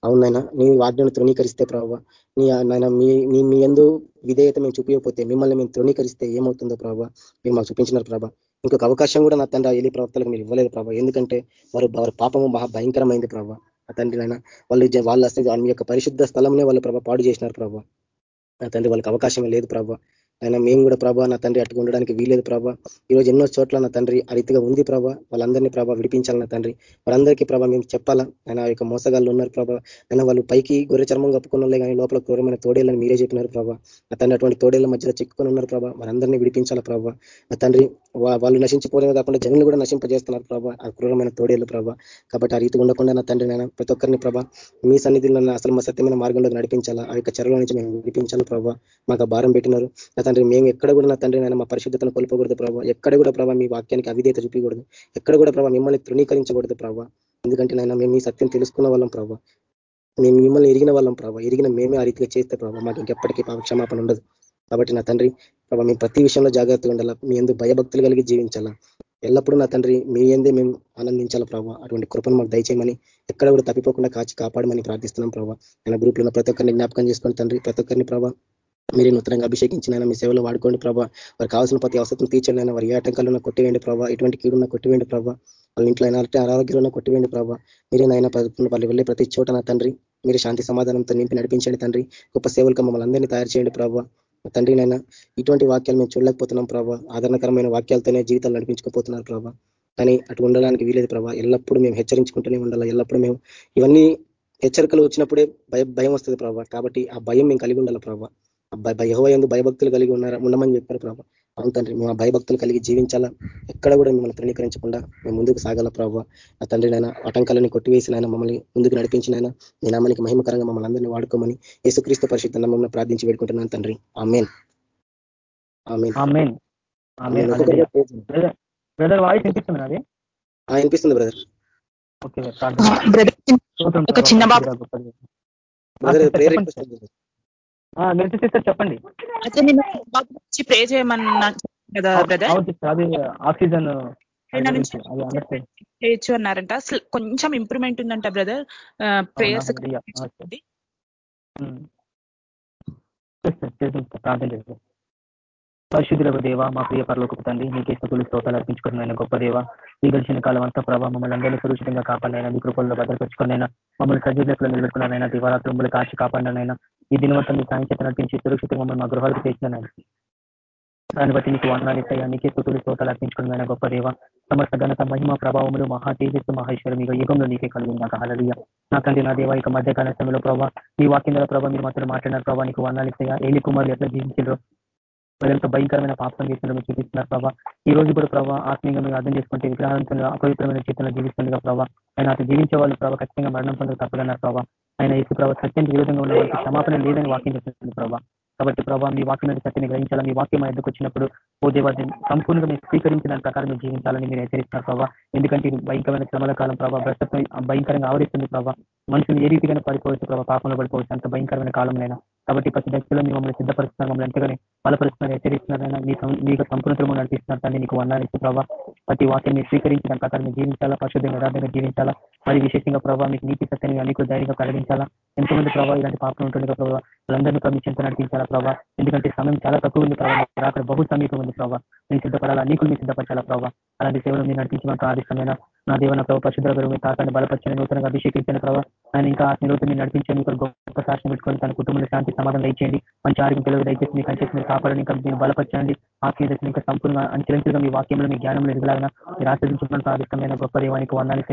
Speaker 3: అవునైనా నీ వాజ్ఞను తృణీకరిస్తే ప్రభావ నీ నాయన మీ మీ ఎందు విధేయత మేము చూపించకపోతే మిమ్మల్ని మేము తృణీకరిస్తే ఏమవుతుందో ప్రభావ మీరు మాకు చూపించినారు ప్రభా. ఇంకొక అవకాశం కూడా నా తండ్రి ఎలి ప్రవక్తలకు మీరు ఇవ్వలేదు ప్రభావ ఎందుకంటే వారు వారి పాపము మహా భయంకరమైంది ప్రభావ తండ్రి నాయన వాళ్ళు వాళ్ళు అసలు మీ యొక్క పరిశుద్ధ స్థలంలో వాళ్ళు ప్రభావ పాడు చేసినారు ప్రభావ నా తండ్రి వాళ్ళకి అవకాశమే లేదు ప్రభావ ఆయన మేము కూడా ప్రభా నా తండ్రి అట్టుకు ఉండడానికి వీలేదు ప్రభా. ఈరోజు ఎన్నో చోట్ల నా తండ్రి ఆ రీతిగా ఉంది ప్రభా. వాళ్ళందరినీ ప్రభా విడిపించాలన్న తండ్రి. వాళ్ళందరికీ ప్రభా మేము చెప్పాలా? ఆయన యొక్క మోసగాళ్ళు ఉన్నారు ప్రభా. ఆయన వాళ్ళు పైకి గొర్రె చర్మం కప్పుకున్నలే కానీ లోపల క్రూరమైన తోడేళ్ళని మీరే చెప్పినారు ప్రభా. నా తండ్రి అటువంటి తోడేళ్ళ మధ్యలో చిక్కుకొని ఉన్నారు ప్రభా. వాళ్ళందరినీ విడిపించాలా ప్రభా? నా తండ్రి వాళ్ళు నశించిపోవడమే కాకుండా జనులు కూడా నశింపజేస్తున్నారు ప్రభా. ఆ క్రూరమైన తోడేళ్ళు ప్రభా. కాబట్టి ఆ రీతి ఉండకుండా నా తండ్రి నేను ప్రతి ఒక్కరిని ప్రభా మీ సన్నిధిలో అసలు మా సత్యమైన మార్గంలో నడిపించాలా? ఆ యొక్క చెరలో నుంచి మేము విడిపించాలి ప్రభా? మాకు భారం పెట్టినారు. తండ్రి మేము ఎక్కడ కూడా నా తండ్రి నాయన మా పరిశుద్ధతను కోల్పోకూడదు ప్రభావ ఎక్కడ కూడా ప్రభావ మీ వాక్యానికి అవిధేత చూపించకూడదు ఎక్కడ కూడా ప్రభావ మిమ్మల్ని తృణీకరించకూడదు ప్రభావ ఎందుకంటే నాయన మేము మీ సత్యం తెలుసుకున్న వాళ్ళం ప్రభావ మేము మిమ్మల్ని ఎరిగిన వాళ్ళం ప్రభావ ఎరిగిన మేమే ఆ రీతిగా చేస్తే ప్రభావ మాకు ఇంకెప్పటికీ క్షమాపణ ఉండదు. కాబట్టి నా తండ్రి ప్రభావ మేము ప్రతి విషయంలో జాగ్రత్తగా ఉండాలా. మీ ఎందుకు భయభక్తులు కలిగి జీవించాలా. ఎల్లప్పుడూ నా తండ్రి మీ ఎందే మేము ఆనందించాలా ప్రభావ అటువంటి కృపను మాకు దయచేయమని ఎక్కడ కూడా తప్పిపోకుండా కాచి కాపాడమని ప్రార్థిస్తున్నాం ప్రభావ నేను గ్రూప్లో ప్రతి ఒక్కరిని జ్ఞాపకం చేసుకొని తండ్రి ప్రతి ఒక్కరిని ప్రభావ మీరు నూతనంగా అభిషేకించిన మీ సేవలో వాడుకోండి ప్రభావ వారికి కావాల్సిన ప్రతి అవసరం తీర్చండి వారి ఆటంకాలను కొట్టివేయండి ప్రభావ ఇటువంటి కీడున్న కొట్టివేయండి ప్రభావ వాళ్ళ ఇంట్లో అయినా అనారోగ్యంలో కొట్టివేయండి ప్రభావ మీరే నాయన వాళ్ళు వెళ్ళే ప్రతి చోట నా తండ్రి. మీరు శాంతి సమాధానంతో నింపి నడిపించండి తండ్రి. గొప్ప సేవలకు మమ్మల్ని అందరినీ తయారు చేయండి ప్రభావ తండ్రి నైనా ఇటువంటి వాక్యాలు మేము చూడలేకపోతున్నాం ప్రభావ ఆదరణకరమైన వాక్యాలతోనే జీవితాలు నడిపించుకోపోతున్నారు ప్రభావ కానీ అటు ఉండడానికి వీలేదు ప్రభావ ఎల్లప్పుడూ మేము హెచ్చరించుకుంటూనే ఉండాలి? ఎల్లప్పుడూ మేము ఇవన్నీ హెచ్చరికలు వచ్చినప్పుడే భయం భయం వస్తుంది ప్రభావ కాబట్టి ఆ భయం మేము కలిగి ఉండాలి ప్రభావ యహో ఎందు భయభక్తులు కలిగి ఉన్నారా? ఉండమని చెప్పారు ప్రభావ అవును తండ్రి మేము భయభక్తులు కలిగి జీవించాలా? ఎక్కడ కూడా మిమ్మల్ని తృణీకరించకుండా మేము ముందుకు సాగాల ప్రభావ నా తండ్రి నాయన ఆటంకాలను కొట్టివేసిన మమ్మల్ని ముందుకు నడిపించిన నీ నామానికి మహిమకరంగా మమ్మల్ని అందరినీ వాడుకోమని యేసుక్రీస్తు పరిశుద్ధ మమ్మల్ని ప్రార్థించి పెట్టుకుంటున్నాను తండ్రి. ఆమెన్. వినిపిస్తుంది బ్రదర్
Speaker 4: ఒక చిన్న బాబు.
Speaker 5: చెప్పండి
Speaker 4: నేను బాబు నుంచి ప్రే చేయమన్నా కదా బ్రదర్
Speaker 5: అది ఆక్సిజన్
Speaker 4: చేయొచ్చు అన్నారంట. కొంచెం ఇంప్రూవ్మెంట్ ఉందంట బ్రదర్ ప్రేయర్స్
Speaker 5: ప్రార్థన చేస్తాం. పరిశుద్ధులకు దేవ మా ప్రియ పరలోకి తండ్రి నీకే స్థుతులు స్తోతాలు అర్పించుకున్న గొప్ప దేవ ఈ గడిచిన కాలం అంతా ప్రభావ మమ్మల్ని అందరినీ సురక్షితంగా కాపాడినైనా మీ కృపల్లో భద్రపరుచుకున్నైనా మమ్మల్ని సజీవులకు నిలబెట్టుకున్నారైనా దివారాత్రులు కాచి కాపాడినైనా ఈ దినవంతం మీ సాయం చేత నడిపించి సురక్షితంగా మమ్మల్ని మా గృహాలకు చేసినాను దాన్ని బట్టి నీకు వందనాలు ఇస్తాయా? నీకే స్థుతులు స్తోతాలు అర్పించుకున్న గొప్ప దేవ. సమస్త ఘనత మహిమ ప్రభావములు మహా తేజస్సు మహేశ్వరం మీకు యుగంలో నీకే కలిగి నాకు హలలియ నా తండ్రి నా దేవ ఇక మధ్యకాల సమయంలో ప్రభావ మీ వాక్యంలో ప్రభావ మీరు మాత్రం మాట్లాడిన ప్రభావ నీకు వందనాలు ఇస్తాయా? ఏలి కుమారులు ఎట్లా జీవించారు ఎంత భయంకరమైన పాపం చేసిన మీరు చూపిస్తున్నారు ప్రభావ ఈ రోజు కూడా ప్రభావ ఆత్మీయంగా మీరు అర్థం చేసుకుంటే విగ్రహాంతంగా అపవిత్రమైన చేతుల్లో జీవిస్తుందిగా ప్రభావ ఆయన అటు జీవించే వాళ్ళు ప్రభావ ఖచ్చితంగా మరణం పొందక తప్పదన్నారు ప్రభావ ఆయన ఇసు ప్రభావ సత్యం విరోధంగా ఉన్న వాళ్ళకి క్షమాపణ లేదని వాక్యం చేస్తుంది ప్రభావ కాబట్టి ప్రభావ మీ వాక్యం మీద సత్యని గ్రహించాలని మీ వాక్యం ఎందుకు వచ్చినప్పుడు ఓ దేవాన్ని సంపూర్ణంగా మీరు స్వీకరించిన ప్రకారం మీరు జీవించాలని మీరు హెచ్చరిస్తున్నారు ప్రభావ ఎందుకంటే ఇది భయంకరమైన శ్రమల కాలం ప్రభావ భ్రష్టత్వం భయంకరంగా ఆవరిస్తుంది ప్రభావ మనుషులు ఏ రీతిగానే పడిపోవచ్చు ప్రభావ పాపంలో పడిపోవచ్చు. అంత భయంకరమైన కాలంలో కాబట్టి ప్రతి దశలో మీరు మమ్మల్ని సిద్ధపరుస్తున్నారు మమ్మల్ని ఎంతగానే బలపరుస్తున్నారు హెచ్చరిస్తున్నారైనా మీకు సంపూర్ణతలు నడిపిస్తున్నారు తండ్రి. నీకు వందాలిస్తూ ప్రభావ ప్రతి వాక్యం వాక్యాన్ని స్వీకరించిన ప్రకారం జీవించాలా పరిశుద్ధంగా యథార్థంగా జీవించాలా? మరి విశేషంగా ప్రభావ మీకు నీతి సత్యాన్ని అనేక ధైర్యంగా కలిగించాలా ఎంతమంది ప్రభావ ఇలాంటి పాపం ఉంటుంది ప్రభావ వాళ్ళందరినీ ప్రభావ నడిపించాలా ప్రభావ ఎందుకంటే సమయం చాలా తక్కువ ఉంది ప్రభావ అక్కడ బహు సమీపం ఉంది ప్రభావ మీరు సిద్ధపడాలా? నీకు మీరు సిద్ధపరచాలా ప్రభావ అలాంటి సేవలు మీరు నడిపించడం ఆదిష్టమైన నా దేవన ప్రభావ పరిశుద్ధ మీ తాతాన్ని బలపరిచిన నూతనంగా అభిషేకించిన ప్రభావ ఆయన ఇంకా ఆ నిరోధం మీరు నడిపించండి గొప్ప సాక్షి పెట్టుకొని తన కుటుంబంలో శాంతి సమాధానం దయచేయండి మంచి ఆరోగ్యం తెలియదు దయచేసి మీకు కంచేసి మీరు కాపాడని ఇంకా మీరు బలపరచండి ఆత్మీయ ఇంకా సంపూర్ణ అంచెలంచెలుగా మీ వాక్యంలో మీ జ్ఞానంలో ఎదుగులాగా మీరు ఆశ్రదించుకున్న ప్రాధిష్టమైన గొప్ప దేవానికి వందాలి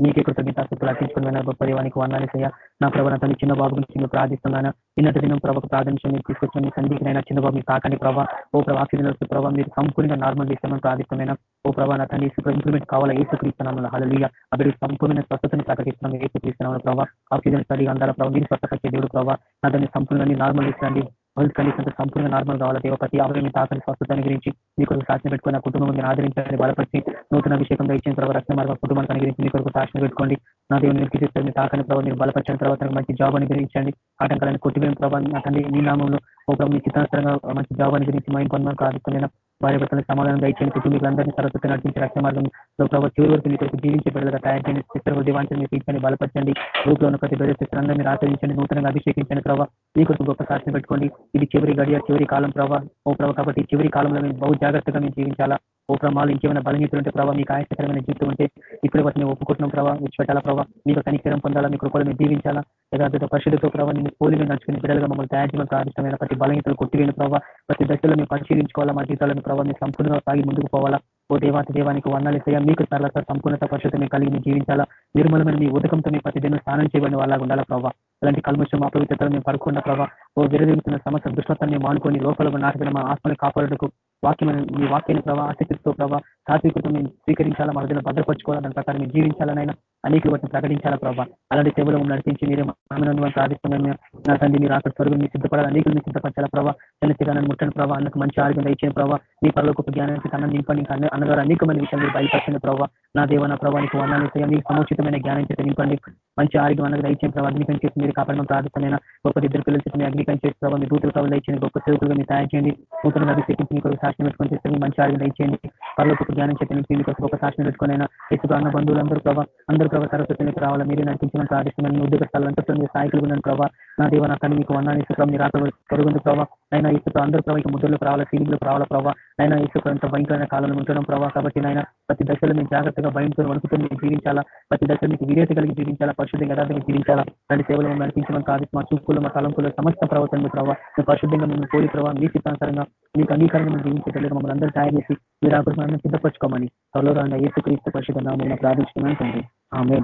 Speaker 5: నీకే కృతజ్ఞతాస్తులు అర్పించుకున్న గొప్ప దేవానికి వందాలేసయ్యా నా ప్రభావ తన చిన్న బాబు గురించి మీరు ప్రార్థిస్తున్నాను. నిన్నటి దినం ప్రభావ ప్రార్థించి మీరు తీసుకొచ్చిన మీ సంధికినైనా చిన్న బాబు మీరు తాకండి ప్రభావ ఓ ప్రభావ ప్రభావ మీరు సంపూర్ణంగా నార్మల్ చేస్తామని ప్రార్థిస్తున్నాను. ఓ ప్రభావ నా తండ్రి ఇంప్రూవ్మెంట్ కావాలా? ఏసు క్రీస్తున్నాను హలలుగా అభివృద్ధి సంపూర్ణమైన స్వస్థతను ప్రకటిస్తున్నాం ఏసు క్రీస్తున్నాను ప్రభావ ఆక్సిజన్ స్టడీ అందాల ప్రభావ మీరు స్వస్థపరిచే దేవుడు ప్రభావ నా దాన్ని సంపూర్ణంగా నార్మల్ ఇస్తుంది హెల్త్ కండిషన్ సంపూర్ణ నార్మల్ కావాలి దేవ ప్రతి ఆరోగ్యం తాకని స్వస్థతని గురించి మీకు సాక్షి పెట్టుకున్న కుటుంబం మీరు ఆదరించాలని బలపరిచి నూతన అభిషేకం ఇచ్చిన తర్వాత రక్షణ మార్గం కుటుంబానికి అనుగ్రహించి మీ కొరకు సాక్షి పెట్టుకోండి. నా దేవుని మీరు తీసుకొని తాకని ప్రభావ మీరు బలపరిచిన తర్వాత మంచి జాబ్ అనుగ్రహించండి ఆటంకాలను కొట్టివేయని ప్రభావం నా తండ్రి మీ నామంలో ఒక మీ చిత్తాంతరంగా మంచి జాబ్ అనుగ్రహించి మా ఇంకొన్న ప్రార్థిస్తున్నాను భార్య భర్తలకు సమాధానం దయచేయండి కుటుంబీకులందరినీ సరస్వతి నడిపించి రక్షణ మార్గంలో ప్రభావ చివరి వరకు మీ కొరకు జీవించే బిడ్డలుగా తయారు చేయండి. చిత్ర దివాంచని మీరు తీర్చండి బలపరచండి. రూపంలో ఉన్న ప్రతి బిడ్డ చిత్రాన్ని మీరు ఆచరించండి నూతనంగా అభిషేకించండి ప్రభావ మీ కొరకు గొప్ప సాక్షిని పెట్టుకోండి. ఇది చివరి గడియ చివరి కాలం ప్రభావ ఓ ప్రభావ కాబట్టి చివరి కాలంలో మేము బహు జాగ్రత్తగా మేము జీవించాలా? ఓ ప్రమాలు ఇంకేమైనా బలహీతులు ఉంటే ప్రభావ మీకు ఆయాసకరమైన జీవితం ఉంటే ఇప్పుడు వాటిని ఒప్పుకుంటున్నాం ప్రభావ విడిచిపెట్టాలా ప్రభావ మీకు కనికరం పొందాలా? మీ కృపలు మీరు జీవించాలా? యథార్థత పరిశుద్ధతో ప్రభావ నేను పోలిని నడుచుకునే బిడ్డలుగా మమ్మల్ని తయారు చేయడం ప్రార్థిష్టమైన ప్రతి బలహీతలు కొట్టివేని ప్రభావ ప్రతి దశలో మేము పరిశీలించుకోవాలా? మా జీవితాలను ప్రభావ మీరు సంపూర్ణంగా సాగి ముందుకు పోవాలా? ఓ దేవాత దేవానికి వందాలేసయ్యా మీకు సరళత సంపూర్ణత పరిశుద్ధ మేము కలిగి జీవించాలా? నిర్మలమైన మీ ఉదకంతో మీ ప్రతి దినం స్నానం చేయబడిన వాళ్ళగా ఉండాలా ప్రభావ అలాంటి కల్మషం అపవిత్రతలు మేము పడుకున్న ప్రభావ ఓ విరదిగుతున్న సమస్య దుష్టత్వాన్ని మానుకొని లోపల నాటిన మా ఆత్మని కాపాడటకు వాక్యమైన మీ వాక్యాన్ని ప్రభావ ఆసక్తితో ప్రభావ సాత్వికత మేము స్వీకరించాలా? మా హృదయం భద్రపరచుకోవాలా? దాని ప్రకారం మేము జీవించాలనైనా అనేక వాటిని ప్రకటించాలా ప్రభావ అలాంటి సేవలు నడిపించి మీరు ఆమెను ప్రార్థిస్తున్నాం నా తండ్రి మీరు అక్కడ త్వరగా మీరు సిద్ధపడాలి? అనేకులు మీరు సిద్ధపరచాలా ప్రభావ చిన్న ముట్టని ప్రభావ అన్నకు మంచి ఆరోగ్యం ఇచ్చిన ప్రభావ మీ పనులకు జ్ఞానానికి తన నింపండి అన్నగారు అనేక మంది విషయాలు మీరు బయలుపరచండి ప్రభావ నా దేవ నా ప్రభావానికి వందాలు మీకు సముచితమైన జ్ఞానం చేత నింపండి. మంచి ఆరోగ్యం అన్నది ఇచ్చిన ప్రభావ అగ్నికం చేసి మీరు కాపాడమని ప్రార్థిస్తున్నాయి గొప్ప ఇద్దరు పిల్లలు చేసి మీ అగ్నికం చేసి ప్రభావ మీ దూతులు ప్రభావం ఇచ్చింది గొప్ప సేవకులుగా మీరు తయారు చేయండి. నూతన అభిషేకించి మీకు సాక్షి పెట్టుకొని చేస్తే మంచి ఆరోగ్యం ఇచ్చేయండి పనులకు జ్ఞానం చెప్పిన నింపి మీకు ఒక సాక్షిని పెట్టుకునైనా ఇసుకు అన్న బంధువులందరూ ప్రభావ అందరూ ప్రభావ సరస్వతికి రావాలా? మీరే నడిపించమని ప్రార్థిస్తున్నాను ఉద్యోగ స్థలంతో మీరు సాయకులు ఉన్నాను ప్రభావ నా దేవ నా తల్లి మీకు వన్నాను ఇసుక మీరు అక్కడ కలుగుంది ప్రభావ అయినా ఇసుక అందరూ ప్రభావ ముద్రలకు రావాలా? సీలింగ్లకు రావాలా ప్రభావ అయినా ఇసుక ఎంత భయంకరమైన కాలంలో ఉంటున్నాం ప్రభావ కాబట్టి నాయన ప్రతి దశలో మేము జాగ్రత్తగా భయంతో వణుకుతో మేము జీవించాలా? ప్రతి దశలో మీకు వీరేత కలిగి జీవించాలా? పరిశుద్ధంగా యథార్థంగా జీవించాలా? దాని సేవలు మేము నడిపించమని కాదు మా చూపులు మా తలంపులు సమస్త ప్రవర్తన ప్రభావ మేము పరిశుద్ధంగా మేము పోలి ప్రభావ మీ సిద్ధాంతరంగా మీకు అంగీకారంగా మేము మమ్మల్ని అందరూ తయారు చేసి మీరు ఆకృష్ణ సిద్ధపరచుకోమని త్వరలో రాండా ఏసుక్రీస్తు ప్రార్థించుకున్నాను తండ్రి. ఆమె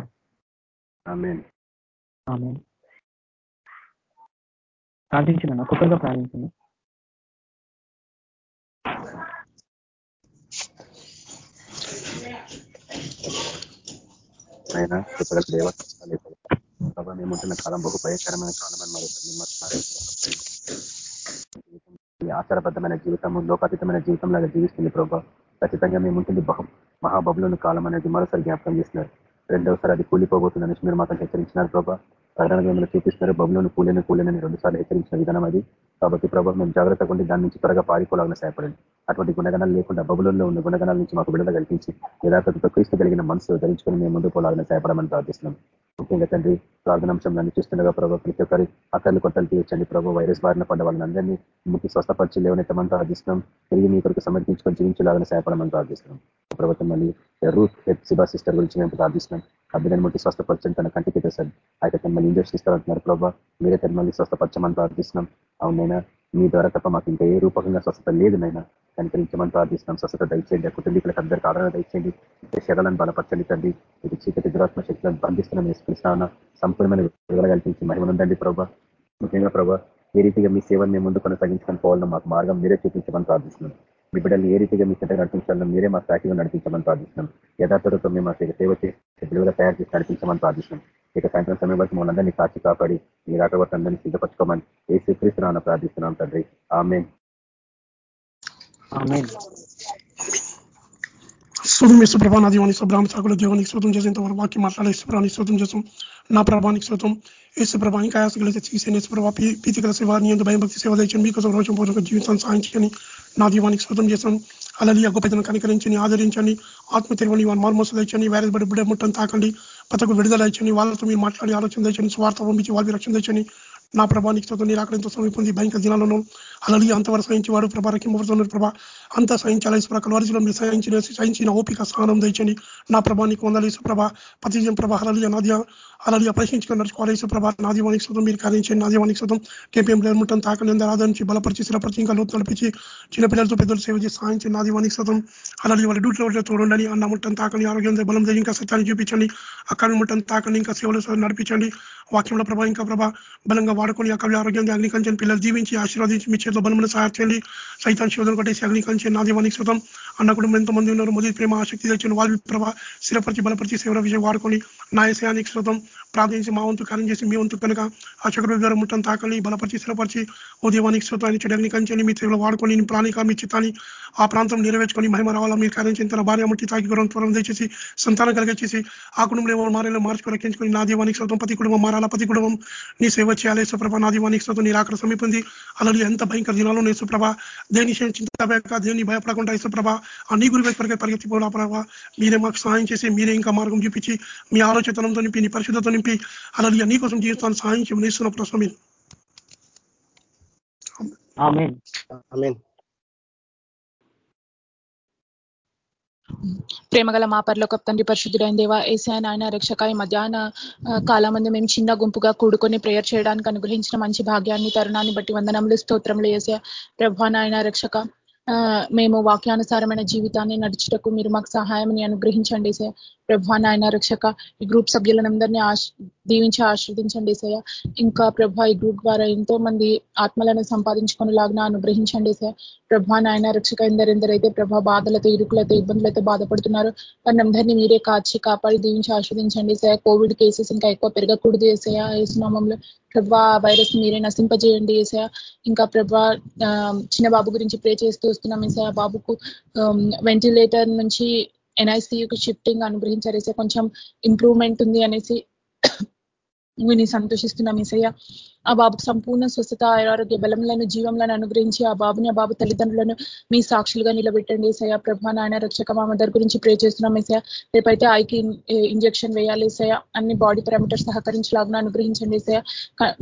Speaker 5: ఆమె ప్రార్థించిన ఒక్కొక్కరుగా ప్రార్థించండి.
Speaker 6: ఆయన కృపగల దేవ ప్రభావ మేముంటున్న కాలం బహు భయంకరమైన కాలం అని మరి ఈ ఆచారబద్ధమైన జీవితం లోకాతీతమైన జీవితం లాగా జీవిస్తుంది ప్రభావ ఖచ్చితంగా మేముంటుంది బహు మహాబబులను కాలం అనేది మరోసారి జ్ఞాపకం చేస్తున్నారు. రెండవసారి అది కూలిపోబోతుందని మీరు మాత్రం హెచ్చరించినారు ప్రకటన ప్రధానంగా చూపిస్తున్నారు బబులను కూలిన కూలినని రెండు సార్లు హెచ్చరించిన విధానం అది. కాబట్టి ప్రభావ మేము జాగ్రత్తగా ఉండి దాని నుంచి త్వరగా పారిపోలాగా సహాయపడండి. అటువంటి గుణగణాలు లేకుండా బబులలో ఉన్న గుణగణాల నుంచి మాకు విడుదల కల్పించి యథార్థతతో క్రీస్తు కలిగిన మనసు ధరించుకొని మేము ముందు పోలాగానే సహాయపడమని ప్రార్థిస్తున్నాం. ముఖ్యంగా తండ్రి ప్రార్థనాంశంలో చూస్తుండగా ప్రభావ ప్రతి ఒక్కరి అక్కర్లు కొత్తలు తీయచ్చండి ప్రభావ వైరస్ బారిన పడ్డ వాళ్ళని అందరినీ ముక్కి స్వస్థపరిచి మనం ప్రార్థిస్తున్నాం. తిరిగి మీ కొరకు సమర్పించుకొని జీవించేలాగానే సహాయపడమని ప్రార్థిస్తున్నాం. ప్రభుత్వం మళ్ళీ రూత్ సిబా సిస్టర్ గురించి మేము ప్రార్థిస్తున్నాం. అభినని ముట్టి స్వస్థపరచండి తన కంటికి తెసండి అయితే తను మళ్ళీ ఇంజక్షన్ ఇస్తారంటున్నారు ప్రభావ మీరే తను మళ్ళీ స్వస్థపరచమని ప్రార్థిస్తున్నాం. అవునైనా మీ ద్వారా తప్ప మాకు ఇంకా ఏ రూపకంగా స్వస్థత లేదు నైనా కనికరించమని ప్రార్థిస్తున్నాం. స్వస్థత దయచేయండి. ఆ కుటుంబీకులకు అందరికీ ఆదరణ దయచేయండి. శగలను బలపరచండి తండ్రి. ఇది చీకటి దురాత్మ శక్తులను బంధిస్తున్నాం స్పృష్ణ సంపూర్ణమైన విడుదల కల్పించి మహిమనుందండి ప్రభా. ముఖ్యంగా ప్రభా ఏ రీతిగా మీ సేవను మేము ముందు కొనసాగించుకొని పోవాలని మాకు మార్గం మీరే చూపించమని ప్రార్థిస్తున్నాం. మీ బిడ్డలు ఏ రీతిగా మీ చెంత నడిపించాలో మీరే మా సాక్షిగా నడిపించమని ప్రార్థిస్తున్నాం. యథార్థతో మేము మా సేవ చేసి బిడ్డలుగా తయారు చేసి నడిపించమని ప్రార్థిస్తున్నాం. ఇక సాయంత్రం సమయం వరకు మనందరినీ కాచి కాపాడి మీరు ఆటవరకు అందరినీ సిద్ధపరచుకోమని ఏ స్వీకరిస్తున్నాను ప్రార్థిస్తున్నాం తండ్రి. ఆమె
Speaker 7: శోధం వేసు ప్రభా నా దీవానికి శుభ్రామ సాగుల జీవానికి శోధం చేసేంత వరకు వాక్యం మాట్లాడే శుభ్రానికి శోధం చేసాం నా ప్రభానికి శోధం యేసు ప్రభానికి ఆయాసగలిగితే చేసే యేసు ప్రభా పీతికల సేవ నీ ఎందు భయభక్తి సేవ తెచ్చని మీకోసం రోజు పూర్వక జీవితాన్ని సాధించని నా దీవానికి శోధం చేశాం అలలి గొప్పతను కనికరించని ఆదరించండి. ఆత్మ తెరవని వారు మార్మోస తెచ్చని వైరస్ బడి బిడ్డ ముట్టని తాకండి. పతకు విడుదల ఇచ్చని వాళ్ళతో మీరు మాట్లాడి ఆలోచన తెచ్చని స్వార్థ పంపించి వాళ్ళకి రక్షణ తెచ్చని నా ప్రభానికి చదువు నిరాకరింతో సమీపొంది భయంకర దినాలను అలాగే అంతవరకు సహించి వాడు ప్రభా రకింపడుతున్నారు ప్రభా. అంతా సహించాలి కలవరిలో మీరు సహించిన సహించిన ఓపిక స్నానం తెచ్చండి నా ప్రభానికి వందలు ప్రభా. పతిజం ప్రభా అలలియ నాది అలలియ ప్రశ్నించుకొని నడుచుకోవాలి ఈశ్వ్రభ నా దీవానికి శుతం మీరు కార్యించండి నా దీవానికి శుతం టెంపేం లేముంటాం తాకని ఆదరించి బలపరిచి శిలపరిచి ఇంకా లోతు నడిపించి చిన్నపిల్లలతో పెద్దలు సేవ చేసి సాయించండి నా దీవానికి శుతం అలాగే వాళ్ళ డ్యూటీలో చూడండి అన్న ముట్టం తాకని ఆరోగ్యం బలం ఇంకా సత్యాన్ని చూపించండి. అక్కడ ముట్టం తాకని ఇంకా సేవలు నడిపించండి. వాక్యంలో ప్రభా ఇంకా ప్రభా బలంగా వాడుకొని అక్కడ ఆరోగ్యం అగ్నికంచని పిల్లలు జీవించి ఆశీర్వదించి మీ చేతిలో బలమైన సహాయం చేయండి. సైతాన్ శోధన కొట్టేసి అగ్నికంచని నా దీవానికి శుతం. అన్న కుటుంబం ఎంతమంది ఉన్నారు. మొదటి ప్రేమ ఆసక్తి తెచ్చిన వాళ్ళ ప్రభా స్థిరపరిచి బలపరిచి సేవల విషయం వాడుకొని నాయసయానికి శుతం. ప్రార్థించి మా వంతు కార్యం చేసి మీ వంతు కనుక ఆ చక్రవర్తి గారు ముట్టం తాకని బలపరిచి స్థిరపరిచి ఓ దేవానికి శృతాన్ని చెడని కంచెని మీ సేవలు వాడుకొని ప్రాణిక మీ చిత్తాన్ని ఆ ప్రాంతం నెరవేర్చుకొని మహిమ రావాలా? మీరు కార్యం చేసిన భార్య ముట్టి తాకి గురం త్వరం తెచ్చేసి సంతానం కలిగించేసి ఆ కుటుంబంలో ఏమో మారేలో మార్చుకొని రక్షించుకొని నా దీవానికి శృతం. ప్రతి కుటుంబం మారాలా? ప్రతి కుటుంబం నీ సేవ చేయాలి. సుప్రభ నా దీవానికి శృతం. నీ రాకడ సమీపంది. అలాగే ఎంత భయం భయంకర దినాలు నీ సుప్రభ దేని చింతలేక దేన్ని భయపడకుండా ఇసుప్రభ ఆ నీ గురి పరిగె పరిగెత్తిపోలా ప్రభావ మీరే మాకు సహాయం చేసి మీరే ఇంకా మార్గం చూపించి మీ ఆలోచనతో నింపి నీ పరిశుద్ధతో నింపి అలాగే నీ కోసం జీవితాన్ని సహాయం చేయమని ఇస్తున్న ప్రశ్న
Speaker 4: ప్రేమగల మా పరలోక తండ్రి పరిశుద్ధుడైన దేవ ఏసీ ఆయన రక్షక ఈ మధ్యాహ్న కాలమందు మేము చిన్న గుంపుగా కూడుకొని ప్రేయర్ చేయడానికి అనుగ్రహించిన మంచి భాగ్యాన్ని తరుణాన్ని బట్టి వందనములు స్తోత్రములు వేసే ప్రభా నాయన రక్షక. మేము వాక్యానుసారమైన జీవితాన్ని నడుచుటకు మీరు మాకు సహాయం అనుగ్రహించండి సార్ ప్రభా నాయన రక్షక ఈ గ్రూప్ సభ్యులందరినీ దీవించి ఆశ్రవదించండి సయ ఇంకా ప్రభా ఈ గ్రూప్ ద్వారా ఎంతో మంది ఆత్మలను సంపాదించుకుని లాగా అనుగ్రహించండి సయ ప్రభా నాయన రక్షక ఎందరెందరైతే ప్రభా బాధలతో ఇరుకులతో ఇబ్బందులతో బాధపడుతున్నారు అందరినీ మీరే కాచి కాపాడి దీవించి ఆశ్రవదించండి సయ కోవిడ్ కేసెస్ ఇంకా ఎక్కువ పెరగకూడదు వేసాయా ఏసునామంలో ప్రభా వైరస్ మీరే నశింపజేయండి ఏసా ఇంకా ప్రభా చిన్న బాబు గురించి ప్రే చేస్తూ వస్తున్నాం ఏసా బాబుకు వెంటిలేటర్ నుంచి ఎన్ఐసియుకి షిఫ్టింగ్ అనుగ్రహించారు కొంచెం ఇంప్రూవ్మెంట్ ఉంది అనేసి విని సంతోషిస్తున్నాం ఈసయ్య ఆ బాబుకు సంపూర్ణ స్వస్థత ఆరోగ్య బలములను జీవంలను అనుగ్రహించి ఆ బాబుని ఆ బాబు తల్లిదండ్రులను మీ సాక్షులుగా నిలబెట్టండి ఈసయ ప్రభా నాయన రక్షక మా మదర్ గురించి ప్రే చేస్తున్నాం ఈసయ రేపైతే ఐకి ఇంజెక్షన్ వేయాలి ఈసయ అన్ని బాడీ పారామీటర్స్ సహకరించలాగా అనుగ్రహించండి ఈసయ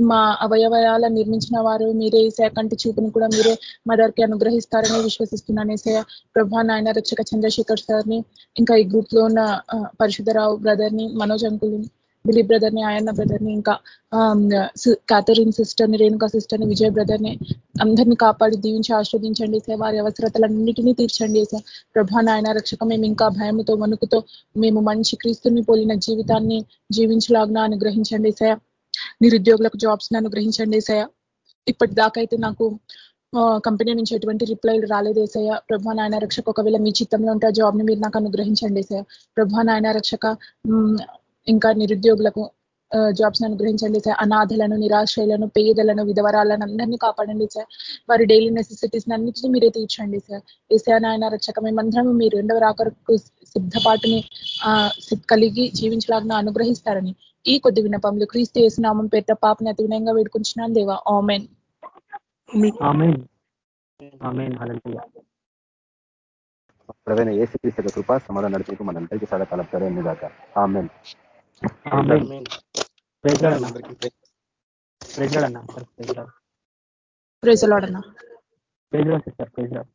Speaker 4: మా అవయవాల నిర్మించిన వారు మీరే ఈసయ కంటి చూపుని కూడా మీరే మదర్కి అనుగ్రహిస్తారని విశ్వసిస్తున్నాను ఈసయ ప్రభా నాయన రక్షక చంద్రశేఖర్ సార్ని ఇంకా ఈ గ్రూప్లో ఉన్న పరిశుద్ధరావు బ్రదర్ని మనోజ్ అంకుల్ని దిలీప్ బ్రదర్ని ఆయన్న బ్రదర్ని ఇంకా క్యాథరిన్ సిస్టర్ని రేణుకా సిస్టర్ని విజయ్ బ్రదర్ని అందరినీ కాపాడి దీవించి ఆస్వాదించండి సార్ వారి అవసరతలన్నింటినీ తీర్చండి సార్ ప్రభా నాయన రక్షక మేము ఇంకా భయముతో వణుకుతో మేము మంచి క్రీస్తుని పోలిన జీవితాన్ని జీవించలాగ్న అనుగ్రహించండి సార్ నిరుద్యోగులకు జాబ్స్ని అనుగ్రహించండి సార్ ఇప్పటిదాకైతే నాకు కంపెనీ నుంచి ఎటువంటి రిప్లైలు రాలేదేసయ్య ప్రభా నాయన రక్షక ఒకవేళ మీ చిత్తంలో ఉంటే జాబ్ని మీరు నాకు అనుగ్రహించండి సార్ ప్రభా నాయన రక్షక ఇంకా నిరుద్యోగులకు జాబ్స్ అనుగ్రహించండి సార్. అనాథలను నిరాశ్రయులను పేదలను విధవరాలను అందరినీ కాపాడండి సార్. వారి డైలీ నెసెసిటీస్ అన్నింటినీ మీరే తీర్చండి సార్. ఏసా నాయన రక్షక మేమందరం మీ రెండవ రాకరకు సిద్ధపాటుని కలిగి జీవించలాగా అనుగ్రహిస్తారని ఈ కొద్ది వినపంలో క్రీస్తు చేసినామం పేట పాపని అతి వినయంగా వేడుకుంటున్నాను దేవా. ఆమెన్.
Speaker 6: ప్రవీణ ఏ కృప సమాధానం నడిపి మనందరికీ సదాకాలం సరే దాకా ఆమెన్.
Speaker 5: ఆమెన్ ప్రైజ్ లార్డ్ అన్న.
Speaker 8: అందరికీ
Speaker 5: ప్రైజ్ లార్డ్ అన్న praise Lord
Speaker 4: ప్రేజలాడన్నా
Speaker 5: praise Lord sister praise Lord